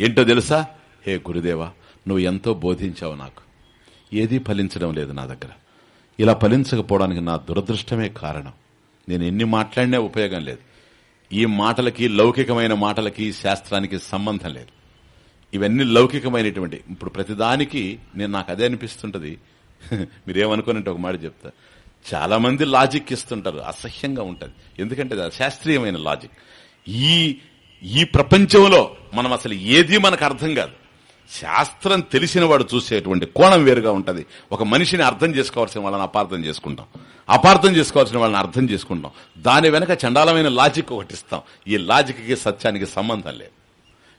ఏంటో తెలుసా? హే గురుదేవా నువ్వు ఎంతో బోధించావు నాకు. ఏదీ ఫలించడం లేదు నా దగ్గర. ఇలా ఫలించకపోవడానికి నా దురదృష్టమే కారణం. నేను ఎన్ని మాట్లాడినా ఉపయోగం లేదు. ఈ మాటలకి లౌకికమైన మాటలకి శాస్త్రానికి సంబంధం లేదు. ఇవన్నీ లౌకికమైనటువంటి ఇప్పుడు ప్రతిదానికి నేను నాకు అదే అనిపిస్తుంటది. మీరేమనుకోనంటే ఒక మాట చెప్తా. చాలా మంది లాజిక్ ఇస్తుంటారు అసహ్యంగా ఉంటుంది. ఎందుకంటే అది శాస్త్రీయమైన లాజిక్. ఈ ఈ ప్రపంచంలో మనం అసలు ఏది మనకు అర్థం కాదు. శాస్త్రం తెలిసిన వాడు చూసేటువంటి కోణం వేరుగా ఉంటది. ఒక మనిషిని అర్థం చేసుకోవాల్సిన వాళ్ళని అపార్థం చేసుకుంటాం. అపార్థం చేసుకోవాల్సిన వాళ్ళని అర్థం చేసుకుంటాం. దాని వెనక చండాలమైన లాజిక్ ఒకటి ఇస్తాం. ఈ లాజిక్కి సత్యానికి సంబంధం లేదు.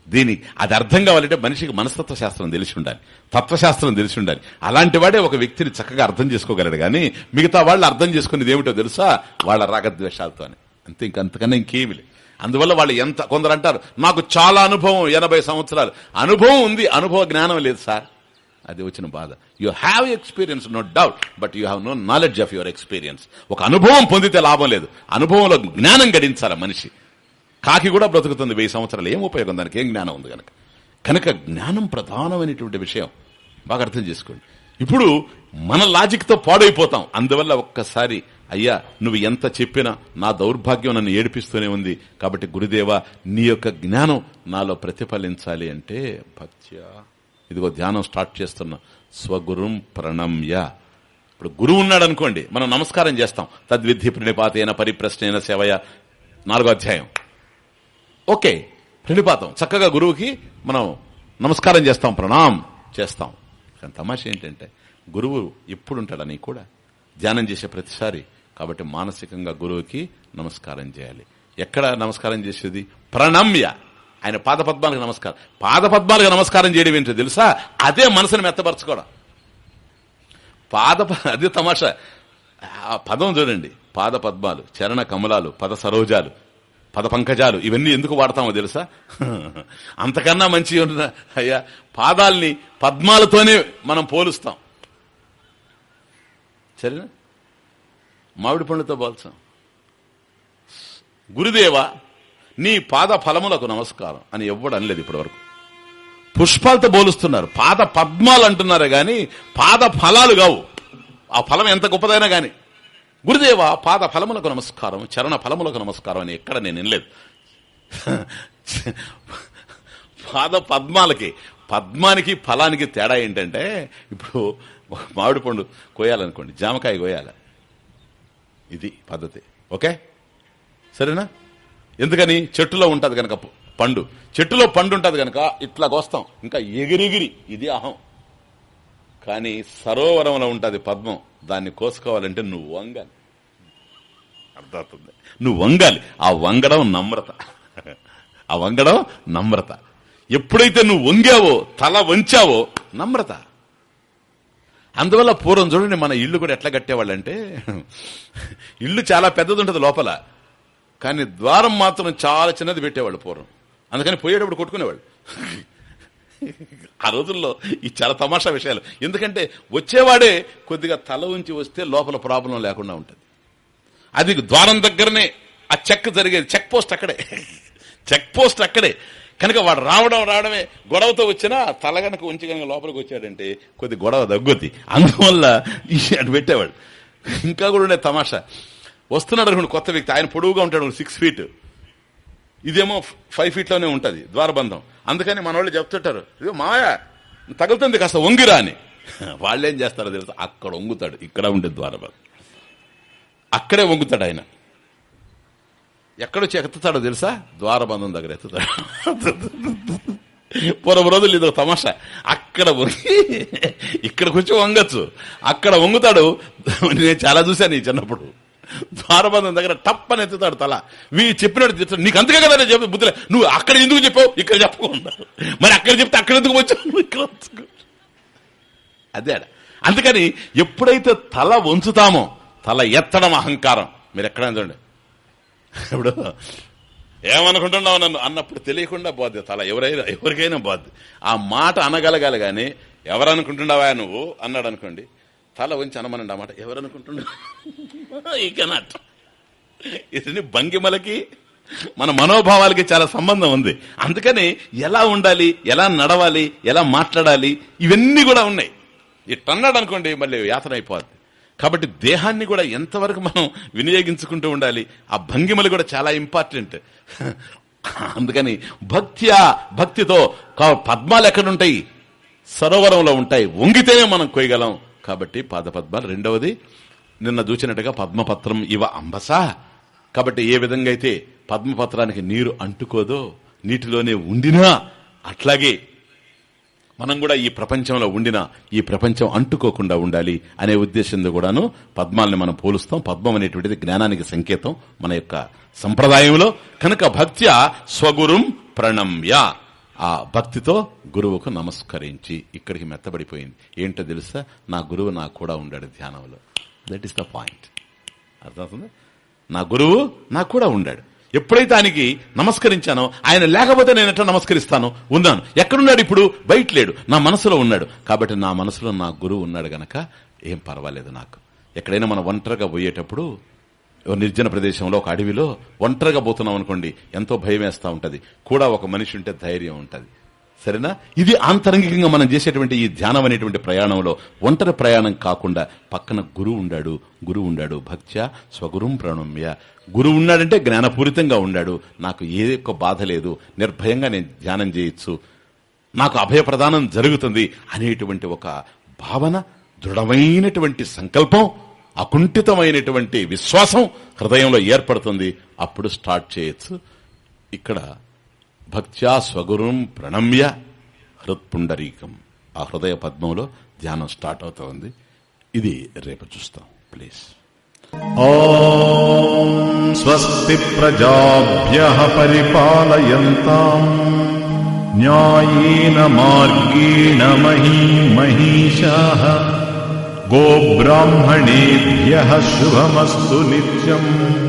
దీని అది అర్థం కావాలంటే మనిషికి మనస్తత్వ శాస్త్రం తెలిసి ఉండాలి. తత్వశాస్త్రం తెలిసి ఉండాలి. అలాంటి వాడే ఒక వ్యక్తిని చక్కగా అర్థం చేసుకోగలడు కానీ మిగతా వాళ్ళు అర్థం చేసుకునేది ఏమిటో తెలుసా? వాళ్ళ రాగద్వేషాలతో అని అంతే ఇంకంతకన్నా ఇంకేమి లేదు. అందువల్ల వాళ్ళు ఎంత కొందరు అంటారు నాకు చాలా అనుభవం ఎనభై సంవత్సరాలు. అనుభవం ఉంది అనుభవ జ్ఞానం లేదు సార్. అది వచ్చిన బాధ. You have experience no doubt but you have no knowledge of your experience ఒక అనుభవం పొందితే లాభం లేదు. అనుభవంలో జ్ఞానం గడించాలి మనిషి. కాకి కూడా బ్రతుకుతుంది వెయ్యి సంవత్సరాలు. ఏం ఉపయోగం దానికి? ఏం జ్ఞానం ఉంది కనుక? కనుక జ్ఞానం ప్రధానమైనటువంటి విషయం. బాగా అర్థం చేసుకోండి. ఇప్పుడు మన లాజిక్తో పాడైపోతాం. అందువల్ల ఒక్కసారి అయ్యా నువ్వు ఎంత చెప్పినా నా దౌర్భాగ్యం నన్ను ఏడిపిస్తూనే ఉంది. కాబట్టి గురుదేవ నీ యొక్క జ్ఞానం నాలో ప్రతిఫలించాలి అంటే భక్త్య. ఇదిగో ధ్యానం స్టార్ట్ చేస్తున్నా. స్వగురుం ప్రణమ్య. ఇప్పుడు గురువు ఉన్నాడు అనుకోండి మనం నమస్కారం చేస్తాం. తద్విధి ప్రణిపాతైన పరిప్రశ్నైన సేవయ. నాలుగో అధ్యాయం. ఓకే ప్రణిపాతం. చక్కగా గురువుకి మనం నమస్కారం చేస్తాం ప్రణాం చేస్తాం. కానీ తమాష ఏంటంటే గురువు ఎప్పుడు ఉంటాడా నీకు కూడా? ధ్యానం చేసే ప్రతిసారి కాబట్టి మానసికంగా గురువుకి నమస్కారం చేయాలి. ఎక్కడ నమస్కారం చేసేది? ప్రణమ్య. ఆయన పాదపద్మాలకు నమస్కారం. పాదపద్మాలకు నమస్కారం చేయడం ఏంటో తెలుసా? అదే మనసుని మెత్తపరచుకోవడం. పాద అదే తమాషా. ఆ పదం చూడండి. పాద పద్మాలు చరణ కమలాలు పద సరోజాలు పద పంకజాలు ఇవన్నీ ఎందుకు వాడతామో తెలుసా? అంతకన్నా మంచి అయ్యా పాదాల్ని పద్మాలతోనే మనం పోలుస్తాం. సరేనా మామిడి పండుతో పోల్చాం గురుదేవా నీ పాద ఫలములకు నమస్కారం అని ఎవ్వడు అనలేదు ఇప్పటి వరకు పుష్పాలతో పోలుస్తున్నారు పాద పద్మాలు అంటున్నారే గాని పాద ఫలాలు కావు. ఆ ఫలం ఎంత గొప్పదైనా గాని. గురుదేవ పాద ఫలములకు నమస్కారం చరణ ఫలములకు నమస్కారం అని ఎక్కడ నేను వినలేదు. పాద పద్మాలకి పద్మానికి ఫలానికి తేడా ఏంటంటే ఇప్పుడు మామిడి పండు కోయాలనుకోండి జామకాయ కోయాలి. ఇది పద్ధతి. ఓకే? సరేనా? ఎందుకని? చెట్టులో ఉంటుంది కనుక పండు. చెట్టులో పండు ఉంటుంది కనుక ఇట్లా కోస్తాం ఇంకా ఎగిరిగిరి. ఇది అహం. కానీ సరోవరంలో ఉంటుంది పద్మం. దాన్ని కోసుకోవాలంటే నువ్వు వంగాలి. అర్థమవుతుంది? నువ్వు వంగాలి. ఆ వంగడం నమ్రత. ఆ వంగడం నమ్రత. ఎప్పుడైతే నువ్వు వంగావో తల వంచావో నమ్రత. అందువల్ల పూర్వం చూడండి మన ఇల్లు కూడా ఎట్లా కట్టేవాళ్ళంటే ఇల్లు చాలా పెద్దది ఉంటుంది లోపల. కానీ ద్వారం మాత్రం చాలా చిన్నది పెట్టేవాళ్ళు పూర్వం. అందుకని పోయేటప్పుడు కొట్టుకునేవాళ్ళు. ఆ రోజుల్లో ఈ చాలా తమాషా విషయాలు. ఎందుకంటే వచ్చేవాడే కొద్దిగా తల ఉంచి వస్తే లోపల ప్రాబ్లం లేకుండా ఉంటుంది. అది ద్వారం దగ్గరనే ఆ చెక్ జరిగేది. చెక్ పోస్ట్ అక్కడే. చెక్ పోస్ట్ అక్కడే. కనుక వాడు రావడం రావడమే. గొడవతో వచ్చినా తల కనుక ఉంచి కనుక లోపలికి వచ్చాడంటే కొద్ది గొడవ తగ్గుద్ది. అందువల్ల అటు పెట్టేవాడు. ఇంకా కూడా ఉండే తమాషా. వస్తున్నాడు అనుకోండి కొత్త వ్యక్తి. ఆయన పొడువుగా ఉంటాడు సిక్స్ ఫీట్ ఇదేమో ఫైవ్ ఫీట్లోనే ఉంటుంది ద్వారబంధం. అందుకని మన వాళ్ళు చెప్తుంటారు ఇదిగో మాయ తగులుతుంది కాస్త వంగిరా అని. వాళ్ళు ఏం చేస్తారో తెలుసు? అక్కడ వంగుతాడు. ఇక్కడ ఉండే ద్వారబంధం. అక్కడే వంగుతాడు ఆయన. ఎక్కడొచ్చి ఎత్తుతాడో తెలుసా? ద్వారబంధం దగ్గర ఎత్తుతాడు పూర్వం రోజులు ఇదో తమాషా. అక్కడ ఇక్కడికి వచ్చి వంగచ్చు. అక్కడ వంగుతాడు. నేను చాలా చూశాను ఈ చిన్నప్పుడు. ద్వారబంధం దగ్గర టప్పని ఎత్తుతాడు తల. వీ చెప్పినట్టు చెప్తాడు. నీకు అంతగా కదా నేను చెప్పి బుద్ధిలే. నువ్వు అక్కడ ఎందుకు చెప్పావు? ఇక్కడ చెప్పకుండా. మరి అక్కడ చెప్తే అక్కడ ఎందుకు వచ్చావు? ఇక్కడ అదే. అందుకని ఎప్పుడైతే తల వంచుతామో తల ఎత్తడం అహంకారం. మీరు ఎక్కడైనా చూడండి. ఇప్పుడు ఏమనుకుంటున్నావు నన్ను అన్నప్పుడు తెలియకుండా పోద్ది తల ఎవరైనా ఎవరికైనా పోద్ది ఆ మాట అనగలగాలి గాని ఎవరనుకుంటున్నావా నువ్వు? అన్నాడు అనుకోండి. తల ఉంచి అనమనండి అన్నమాట ఎవరనుకుంటున్నావు? ఈ కెనాట్ ఇది భంగిమలకి మన మనోభావాలకి చాలా సంబంధం ఉంది. అందుకని ఎలా ఉండాలి ఎలా నడవాలి ఎలా మాట్లాడాలి ఇవన్నీ కూడా ఉన్నాయి. ఇట్టన్నాడు అనుకోండి మళ్ళీ యాతన అయిపోద్ది. కాబట్టి దేహాన్ని కూడా ఎంతవరకు మనం వినియోగించుకుంటూ ఉండాలి? ఆ భంగిమలు కూడా చాలా ఇంపార్టెంట్. అందుకని భక్త్యా భక్తితో పద్మాలు ఎక్కడుంటాయి? సరోవరంలో ఉంటాయి. వంగితేనే మనం కొయ్యగలం. కాబట్టి పాదపద్మాలు రెండవది నిన్న చూచినట్టుగా పద్మపత్రం ఇవ అంబసా. కాబట్టి ఏ విధంగా అయితే పద్మపత్రానికి నీరు అంటుకోదో నీటిలోనే ఉండినా అట్లాగే మనం కూడా ఈ ప్రపంచంలో ఉండినా ఈ ప్రపంచం అంటుకోకుండా ఉండాలి అనే ఉద్దేశంతో కూడాను పద్మాలని మనం పోలుస్తాం. పద్మం అనేటువంటిది జ్ఞానానికి సంకేతం మన యొక్క సంప్రదాయంలో. కనుక భక్త్య స్వగురుం ప్రణమ్య. ఆ భక్తితో గురువుకు నమస్కరించి ఇక్కడికి మెత్తబడిపోయింది. ఏంటో తెలుసా? నా గురువు నాకు కూడా ఉండాడు ధ్యానంలో. దట్ ఈస్ ద పాయింట్ అర్థమవుతుంది? నా గురువు నాకు కూడా ఉండాడు. ఎప్పుడైతే ఆయనకి నమస్కరించానో ఆయన లేకపోతే నేను ఎట్లా నమస్కరిస్తాను? ఉన్నాను. ఎక్కడున్నాడు ఇప్పుడు? బయట లేడు. నా మనసులో ఉన్నాడు. కాబట్టి నా మనసులో నా గురువు ఉన్నాడు గనక ఏం పర్వాలేదు నాకు. ఎక్కడైనా మనం ఒంటరిగా పోయేటప్పుడు నిర్జన ప్రదేశంలో ఒక అడవిలో ఒంటరిగా పోతున్నాం అనుకోండి ఎంతో భయం వేస్తూ ఉంటుంది. కూడా ఒక మనిషి ఉంటే ధైర్యం ఉంటుంది. సరేనా? ఇది ఆంతరంగికంగా మనం చేసేటువంటి ఈ ధ్యానం అనేటువంటి ప్రయాణంలో ఒంటరి ప్రయాణం కాకుండా పక్కన గురువు ఉండాడు గురువు ఉండాడు భక్త్య స్వగురుం ప్రణమ్య. గురువు ఉన్నాడంటే జ్ఞానపూరితంగా ఉన్నాడు నాకు ఏ ఒక్క బాధ లేదు. నిర్భయంగా నేను ధ్యానం చేయొచ్చు. నాకు అభయ ప్రదానం జరుగుతుంది అనేటువంటి ఒక భావన దృఢమైనటువంటి సంకల్పం అకుంఠితమైనటువంటి విశ్వాసం హృదయంలో ఏర్పడుతుంది. అప్పుడు స్టార్ట్ చేయొచ్చు. ఇక్కడ భక్త్యా స్వగురుం ప్రణమ్య హృత్పుండరీకం. ఆ హృదయ పద్మంలో ధ్యానం స్టార్ట్ అవుతోంది. ఇది రేపు చూస్తాం. ప్లీజ్. స్వస్తి ప్రజాభ్య పరిపాలయంతాం. న్యాయేన మార్గేణ మహీ మహిషా గోబ్రాహ్మణేభ్య శుభమస్తు నిత్యం.